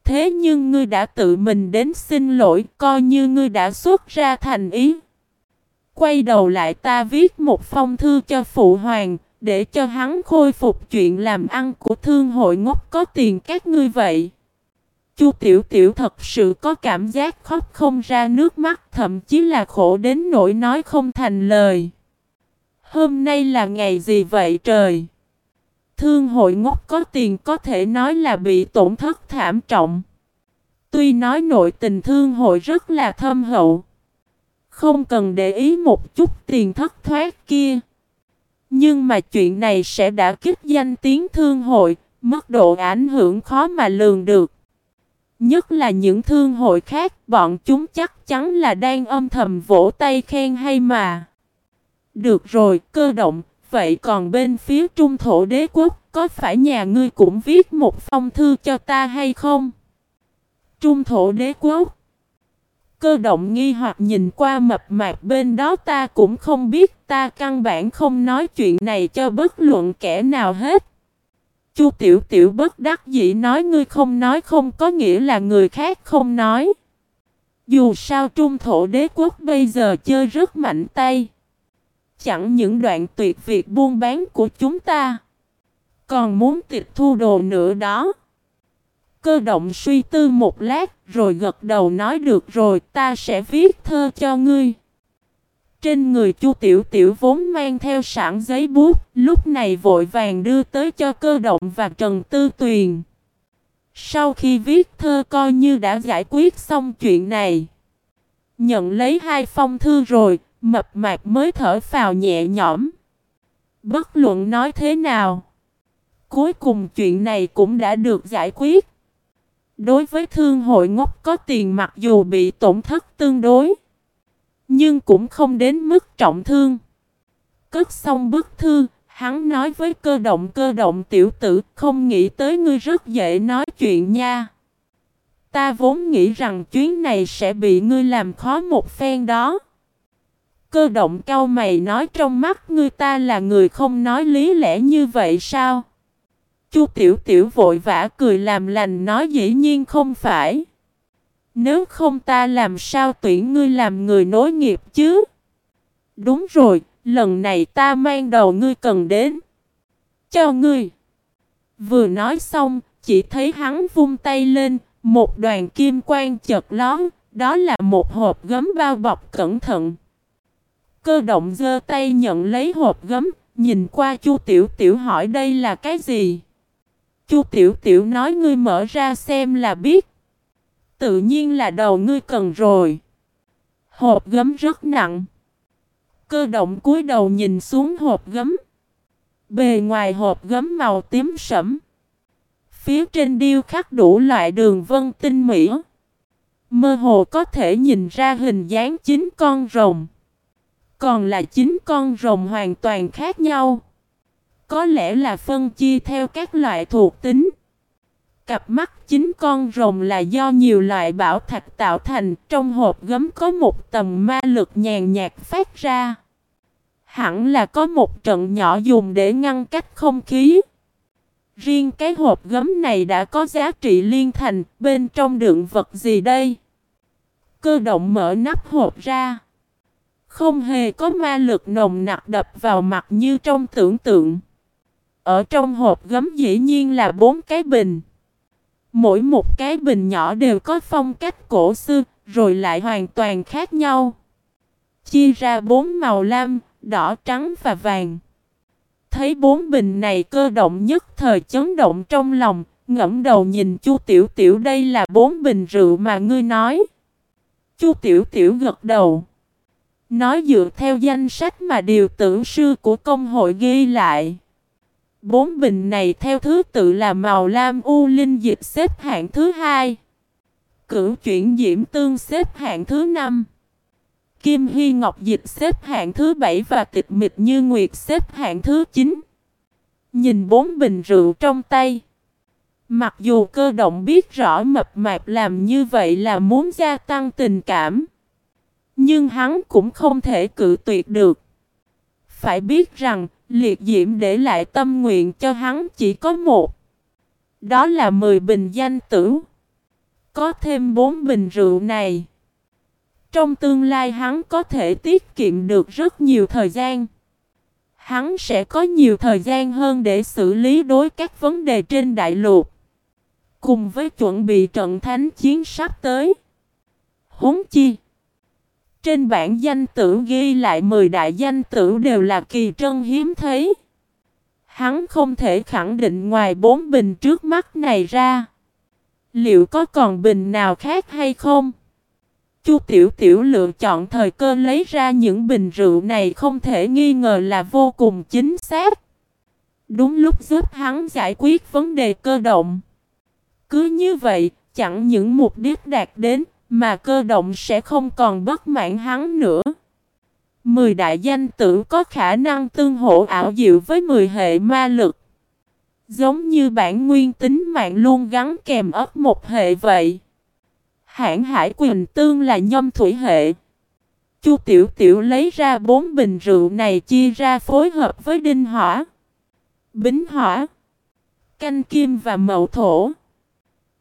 Thế nhưng ngươi đã tự mình đến xin lỗi, coi như ngươi đã xuất ra thành ý. Quay đầu lại ta viết một phong thư cho phụ hoàng, để cho hắn khôi phục chuyện làm ăn của thương hội ngốc có tiền các ngươi vậy. Chu Tiểu Tiểu thật sự có cảm giác khóc không ra nước mắt thậm chí là khổ đến nỗi nói không thành lời. Hôm nay là ngày gì vậy trời? Thương hội ngốc có tiền có thể nói là bị tổn thất thảm trọng. Tuy nói nội tình thương hội rất là thâm hậu. Không cần để ý một chút tiền thất thoát kia. Nhưng mà chuyện này sẽ đã kích danh tiếng thương hội, mức độ ảnh hưởng khó mà lường được. Nhất là những thương hội khác, bọn chúng chắc chắn là đang âm thầm vỗ tay khen hay mà. Được rồi, cơ động, vậy còn bên phía trung thổ đế quốc, có phải nhà ngươi cũng viết một phong thư cho ta hay không? Trung thổ đế quốc Cơ động nghi hoặc nhìn qua mập mạp bên đó ta cũng không biết ta căn bản không nói chuyện này cho bất luận kẻ nào hết. Chu tiểu tiểu bất đắc dĩ nói ngươi không nói không có nghĩa là người khác không nói. Dù sao trung thổ đế quốc bây giờ chơi rất mạnh tay. Chẳng những đoạn tuyệt việc buôn bán của chúng ta. Còn muốn tịch thu đồ nữa đó. Cơ động suy tư một lát rồi gật đầu nói được rồi ta sẽ viết thơ cho ngươi. Trên người Chu Tiểu Tiểu vốn mang theo sẵn giấy bút, lúc này vội vàng đưa tới cho cơ động và Trần Tư Tuyền. Sau khi viết thơ coi như đã giải quyết xong chuyện này. Nhận lấy hai phong thư rồi, mập mạc mới thở phào nhẹ nhõm. Bất luận nói thế nào. Cuối cùng chuyện này cũng đã được giải quyết. Đối với thương hội ngốc có tiền mặc dù bị tổn thất tương đối. Nhưng cũng không đến mức trọng thương. Cất xong bức thư, hắn nói với cơ động cơ động tiểu tử không nghĩ tới ngươi rất dễ nói chuyện nha. Ta vốn nghĩ rằng chuyến này sẽ bị ngươi làm khó một phen đó. Cơ động cao mày nói trong mắt ngươi ta là người không nói lý lẽ như vậy sao? Chu Tiểu Tiểu vội vã cười làm lành nói dĩ nhiên không phải. Nếu không ta làm sao tuyển ngươi làm người nối nghiệp chứ? Đúng rồi, lần này ta mang đầu ngươi cần đến. Cho ngươi. Vừa nói xong, chỉ thấy hắn vung tay lên, một đoàn kim quang chợt lón, đó là một hộp gấm bao bọc cẩn thận. Cơ động giơ tay nhận lấy hộp gấm, nhìn qua Chu Tiểu Tiểu hỏi đây là cái gì? Chu Tiểu Tiểu nói ngươi mở ra xem là biết. Tự nhiên là đầu ngươi cần rồi. Hộp gấm rất nặng. Cơ động cúi đầu nhìn xuống hộp gấm. Bề ngoài hộp gấm màu tím sẫm. Phía trên điêu khắc đủ loại đường vân tinh mỹ. Mơ hồ có thể nhìn ra hình dáng chín con rồng. Còn là chín con rồng hoàn toàn khác nhau. Có lẽ là phân chia theo các loại thuộc tính. Cặp mắt chín con rồng là do nhiều loại bảo thạch tạo thành, trong hộp gấm có một tầm ma lực nhàn nhạt phát ra. Hẳn là có một trận nhỏ dùng để ngăn cách không khí. Riêng cái hộp gấm này đã có giá trị liên thành, bên trong đựng vật gì đây? Cơ động mở nắp hộp ra. Không hề có ma lực nồng nặc đập vào mặt như trong tưởng tượng. Ở trong hộp gấm dĩ nhiên là bốn cái bình. Mỗi một cái bình nhỏ đều có phong cách cổ xưa, rồi lại hoàn toàn khác nhau. Chia ra bốn màu lam, đỏ, trắng và vàng. Thấy bốn bình này cơ động nhất thời chấn động trong lòng, ngẫm đầu nhìn Chu Tiểu Tiểu đây là bốn bình rượu mà ngươi nói. Chu Tiểu Tiểu gật đầu. Nói dựa theo danh sách mà điều tưởng sư của công hội ghi lại. Bốn bình này theo thứ tự là màu lam u linh dịch xếp hạng thứ hai. Cửu chuyển diễm tương xếp hạng thứ năm. Kim Hy Ngọc Dịch xếp hạng thứ bảy và tịch mịch như Nguyệt xếp hạng thứ chín. Nhìn bốn bình rượu trong tay. Mặc dù cơ động biết rõ mập mạp làm như vậy là muốn gia tăng tình cảm. Nhưng hắn cũng không thể cự tuyệt được. Phải biết rằng, liệt diễm để lại tâm nguyện cho hắn chỉ có một. Đó là 10 bình danh tử. Có thêm 4 bình rượu này. Trong tương lai hắn có thể tiết kiệm được rất nhiều thời gian. Hắn sẽ có nhiều thời gian hơn để xử lý đối các vấn đề trên đại lục. Cùng với chuẩn bị trận thánh chiến sắp tới. Huống chi. Trên bản danh tử ghi lại 10 đại danh tử đều là kỳ trân hiếm thấy. Hắn không thể khẳng định ngoài bốn bình trước mắt này ra. Liệu có còn bình nào khác hay không? Chu Tiểu Tiểu lựa chọn thời cơ lấy ra những bình rượu này không thể nghi ngờ là vô cùng chính xác. Đúng lúc giúp hắn giải quyết vấn đề cơ động. Cứ như vậy, chẳng những mục đích đạt đến, mà cơ động sẽ không còn bất mãn hắn nữa. Mười đại danh tử có khả năng tương hỗ ảo diệu với mười hệ ma lực. Giống như bản nguyên tính mạng luôn gắn kèm ấp một hệ vậy. Hãng hải Quỳnh tương là nhâm thủy hệ. Chu Tiểu Tiểu lấy ra bốn bình rượu này chia ra phối hợp với đinh hỏa, bính hỏa, canh kim và mậu thổ.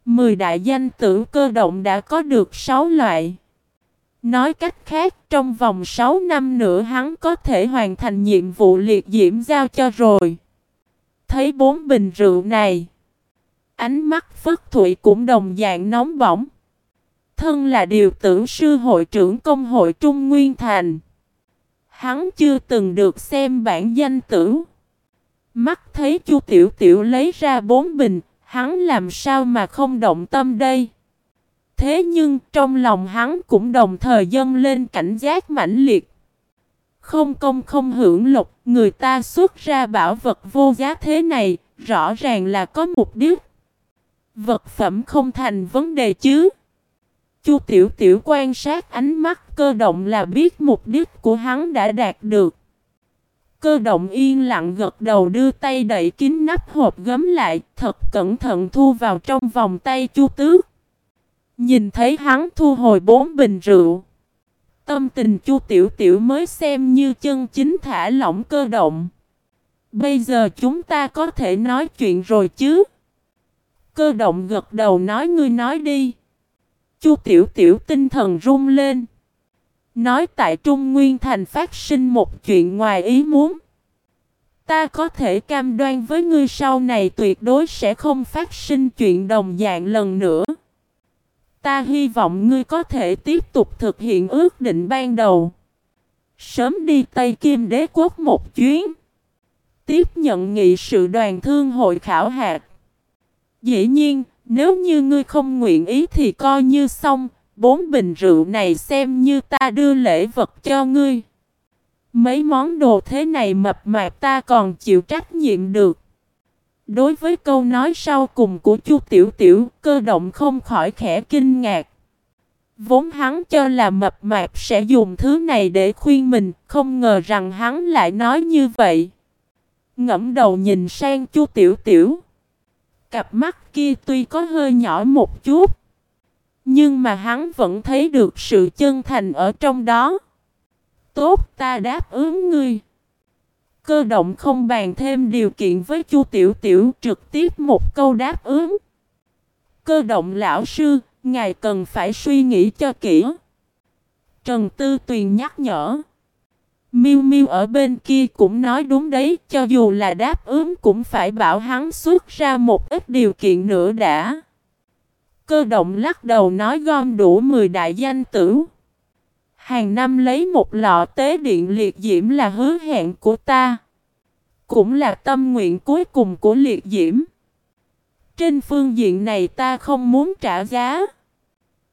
Mười đại danh tử cơ động đã có được 6 loại. Nói cách khác, trong vòng 6 năm nữa hắn có thể hoàn thành nhiệm vụ liệt diễm giao cho rồi. Thấy bốn bình rượu này, ánh mắt Phất Thụy cũng đồng dạng nóng bỏng. Thân là điều tử sư hội trưởng công hội Trung Nguyên Thành. Hắn chưa từng được xem bản danh tử. Mắt thấy Chu Tiểu Tiểu lấy ra bốn bình, Hắn làm sao mà không động tâm đây? Thế nhưng trong lòng hắn cũng đồng thời dâng lên cảnh giác mãnh liệt. Không công không hưởng lộc, người ta xuất ra bảo vật vô giá thế này, rõ ràng là có mục đích. Vật phẩm không thành vấn đề chứ. Chu Tiểu Tiểu quan sát ánh mắt cơ động là biết mục đích của hắn đã đạt được. Cơ động yên lặng gật đầu đưa tay đẩy kín nắp hộp gấm lại, thật cẩn thận thu vào trong vòng tay chu tước. Nhìn thấy hắn thu hồi bốn bình rượu. Tâm tình chu tiểu tiểu mới xem như chân chính thả lỏng cơ động. Bây giờ chúng ta có thể nói chuyện rồi chứ? Cơ động gật đầu nói ngươi nói đi. Chu tiểu tiểu tinh thần run lên. Nói tại Trung Nguyên Thành phát sinh một chuyện ngoài ý muốn. Ta có thể cam đoan với ngươi sau này tuyệt đối sẽ không phát sinh chuyện đồng dạng lần nữa. Ta hy vọng ngươi có thể tiếp tục thực hiện ước định ban đầu. Sớm đi Tây Kim Đế Quốc một chuyến. Tiếp nhận nghị sự đoàn thương hội khảo hạt. Dĩ nhiên, nếu như ngươi không nguyện ý thì coi như xong, Bốn bình rượu này xem như ta đưa lễ vật cho ngươi. Mấy món đồ thế này mập mạp ta còn chịu trách nhiệm được. Đối với câu nói sau cùng của Chu Tiểu Tiểu, cơ động không khỏi khẽ kinh ngạc. Vốn hắn cho là mập mạp sẽ dùng thứ này để khuyên mình, không ngờ rằng hắn lại nói như vậy. Ngẫm đầu nhìn sang Chu Tiểu Tiểu. Cặp mắt kia tuy có hơi nhỏ một chút, nhưng mà hắn vẫn thấy được sự chân thành ở trong đó. Tốt ta đáp ứng ngươi. Cơ động không bàn thêm điều kiện với Chu Tiểu Tiểu trực tiếp một câu đáp ứng. Cơ động lão sư, ngài cần phải suy nghĩ cho kỹ. Trần Tư Tuyền nhắc nhở. Miu Miu ở bên kia cũng nói đúng đấy, cho dù là đáp ứng cũng phải bảo hắn xuất ra một ít điều kiện nữa đã. Cơ động lắc đầu nói gom đủ 10 đại danh tử. Hàng năm lấy một lọ tế điện liệt diễm là hứa hẹn của ta. Cũng là tâm nguyện cuối cùng của liệt diễm. Trên phương diện này ta không muốn trả giá.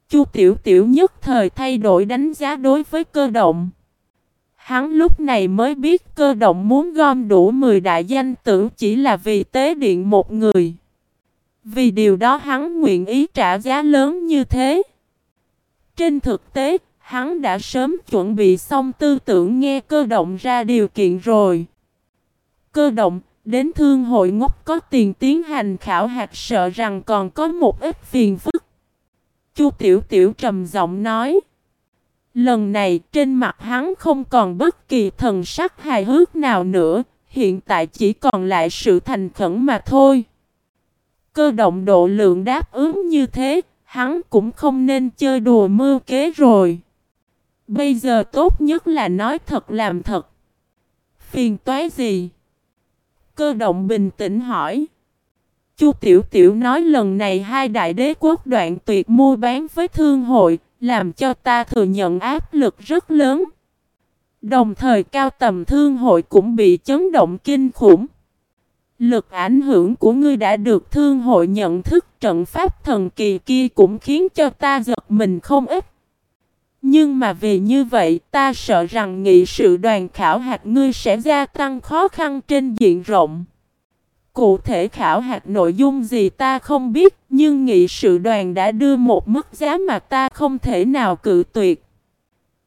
Chu Tiểu Tiểu nhất thời thay đổi đánh giá đối với cơ động. Hắn lúc này mới biết cơ động muốn gom đủ 10 đại danh tử chỉ là vì tế điện một người. Vì điều đó hắn nguyện ý trả giá lớn như thế. Trên thực tế, hắn đã sớm chuẩn bị xong tư tưởng nghe cơ động ra điều kiện rồi. Cơ động, đến thương hội ngốc có tiền tiến hành khảo hạt sợ rằng còn có một ít phiền phức. Chu Tiểu Tiểu trầm giọng nói. Lần này trên mặt hắn không còn bất kỳ thần sắc hài hước nào nữa, hiện tại chỉ còn lại sự thành khẩn mà thôi. Cơ động độ lượng đáp ứng như thế, hắn cũng không nên chơi đùa mưu kế rồi. Bây giờ tốt nhất là nói thật làm thật. Phiền toái gì? Cơ động bình tĩnh hỏi. Chu Tiểu Tiểu nói lần này hai đại đế quốc đoạn tuyệt mua bán với thương hội, làm cho ta thừa nhận áp lực rất lớn. Đồng thời cao tầm thương hội cũng bị chấn động kinh khủng. Lực ảnh hưởng của ngươi đã được thương hội nhận thức trận pháp thần kỳ kia cũng khiến cho ta giật mình không ít. Nhưng mà vì như vậy ta sợ rằng nghị sự đoàn khảo hạt ngươi sẽ gia tăng khó khăn trên diện rộng. Cụ thể khảo hạt nội dung gì ta không biết, nhưng nghị sự đoàn đã đưa một mức giá mà ta không thể nào cự tuyệt.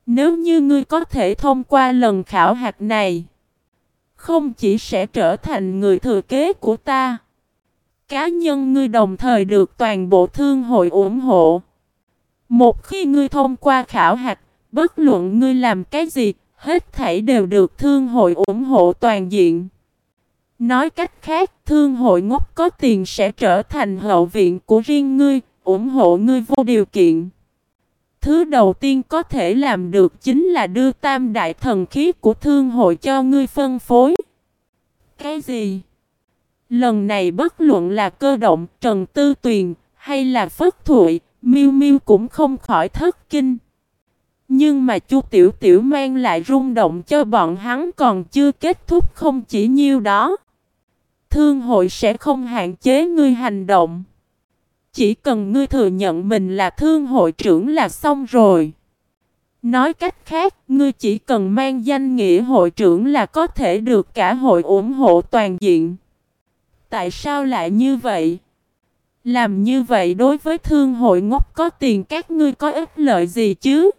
Nếu như ngươi có thể thông qua lần khảo hạt này, không chỉ sẽ trở thành người thừa kế của ta, cá nhân ngươi đồng thời được toàn bộ thương hội ủng hộ. Một khi ngươi thông qua khảo hạch, bất luận ngươi làm cái gì, hết thảy đều được thương hội ủng hộ toàn diện. Nói cách khác, thương hội ngốc có tiền sẽ trở thành hậu viện của riêng ngươi, ủng hộ ngươi vô điều kiện. Thứ đầu tiên có thể làm được chính là đưa tam đại thần khí của thương hội cho ngươi phân phối. Cái gì? Lần này bất luận là cơ động, Trần Tư Tuyền hay là Phất Thụy, Miu Miu cũng không khỏi thất kinh. Nhưng mà Chu Tiểu Tiểu mang lại rung động cho bọn hắn còn chưa kết thúc không chỉ nhiêu đó. Thương hội sẽ không hạn chế ngươi hành động. Chỉ cần ngươi thừa nhận mình là thương hội trưởng là xong rồi. Nói cách khác, ngươi chỉ cần mang danh nghĩa hội trưởng là có thể được cả hội ủng hộ toàn diện. Tại sao lại như vậy? Làm như vậy đối với thương hội ngốc có tiền các ngươi có ích lợi gì chứ?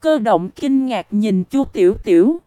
Cơ động kinh ngạc nhìn Chu Tiểu Tiểu.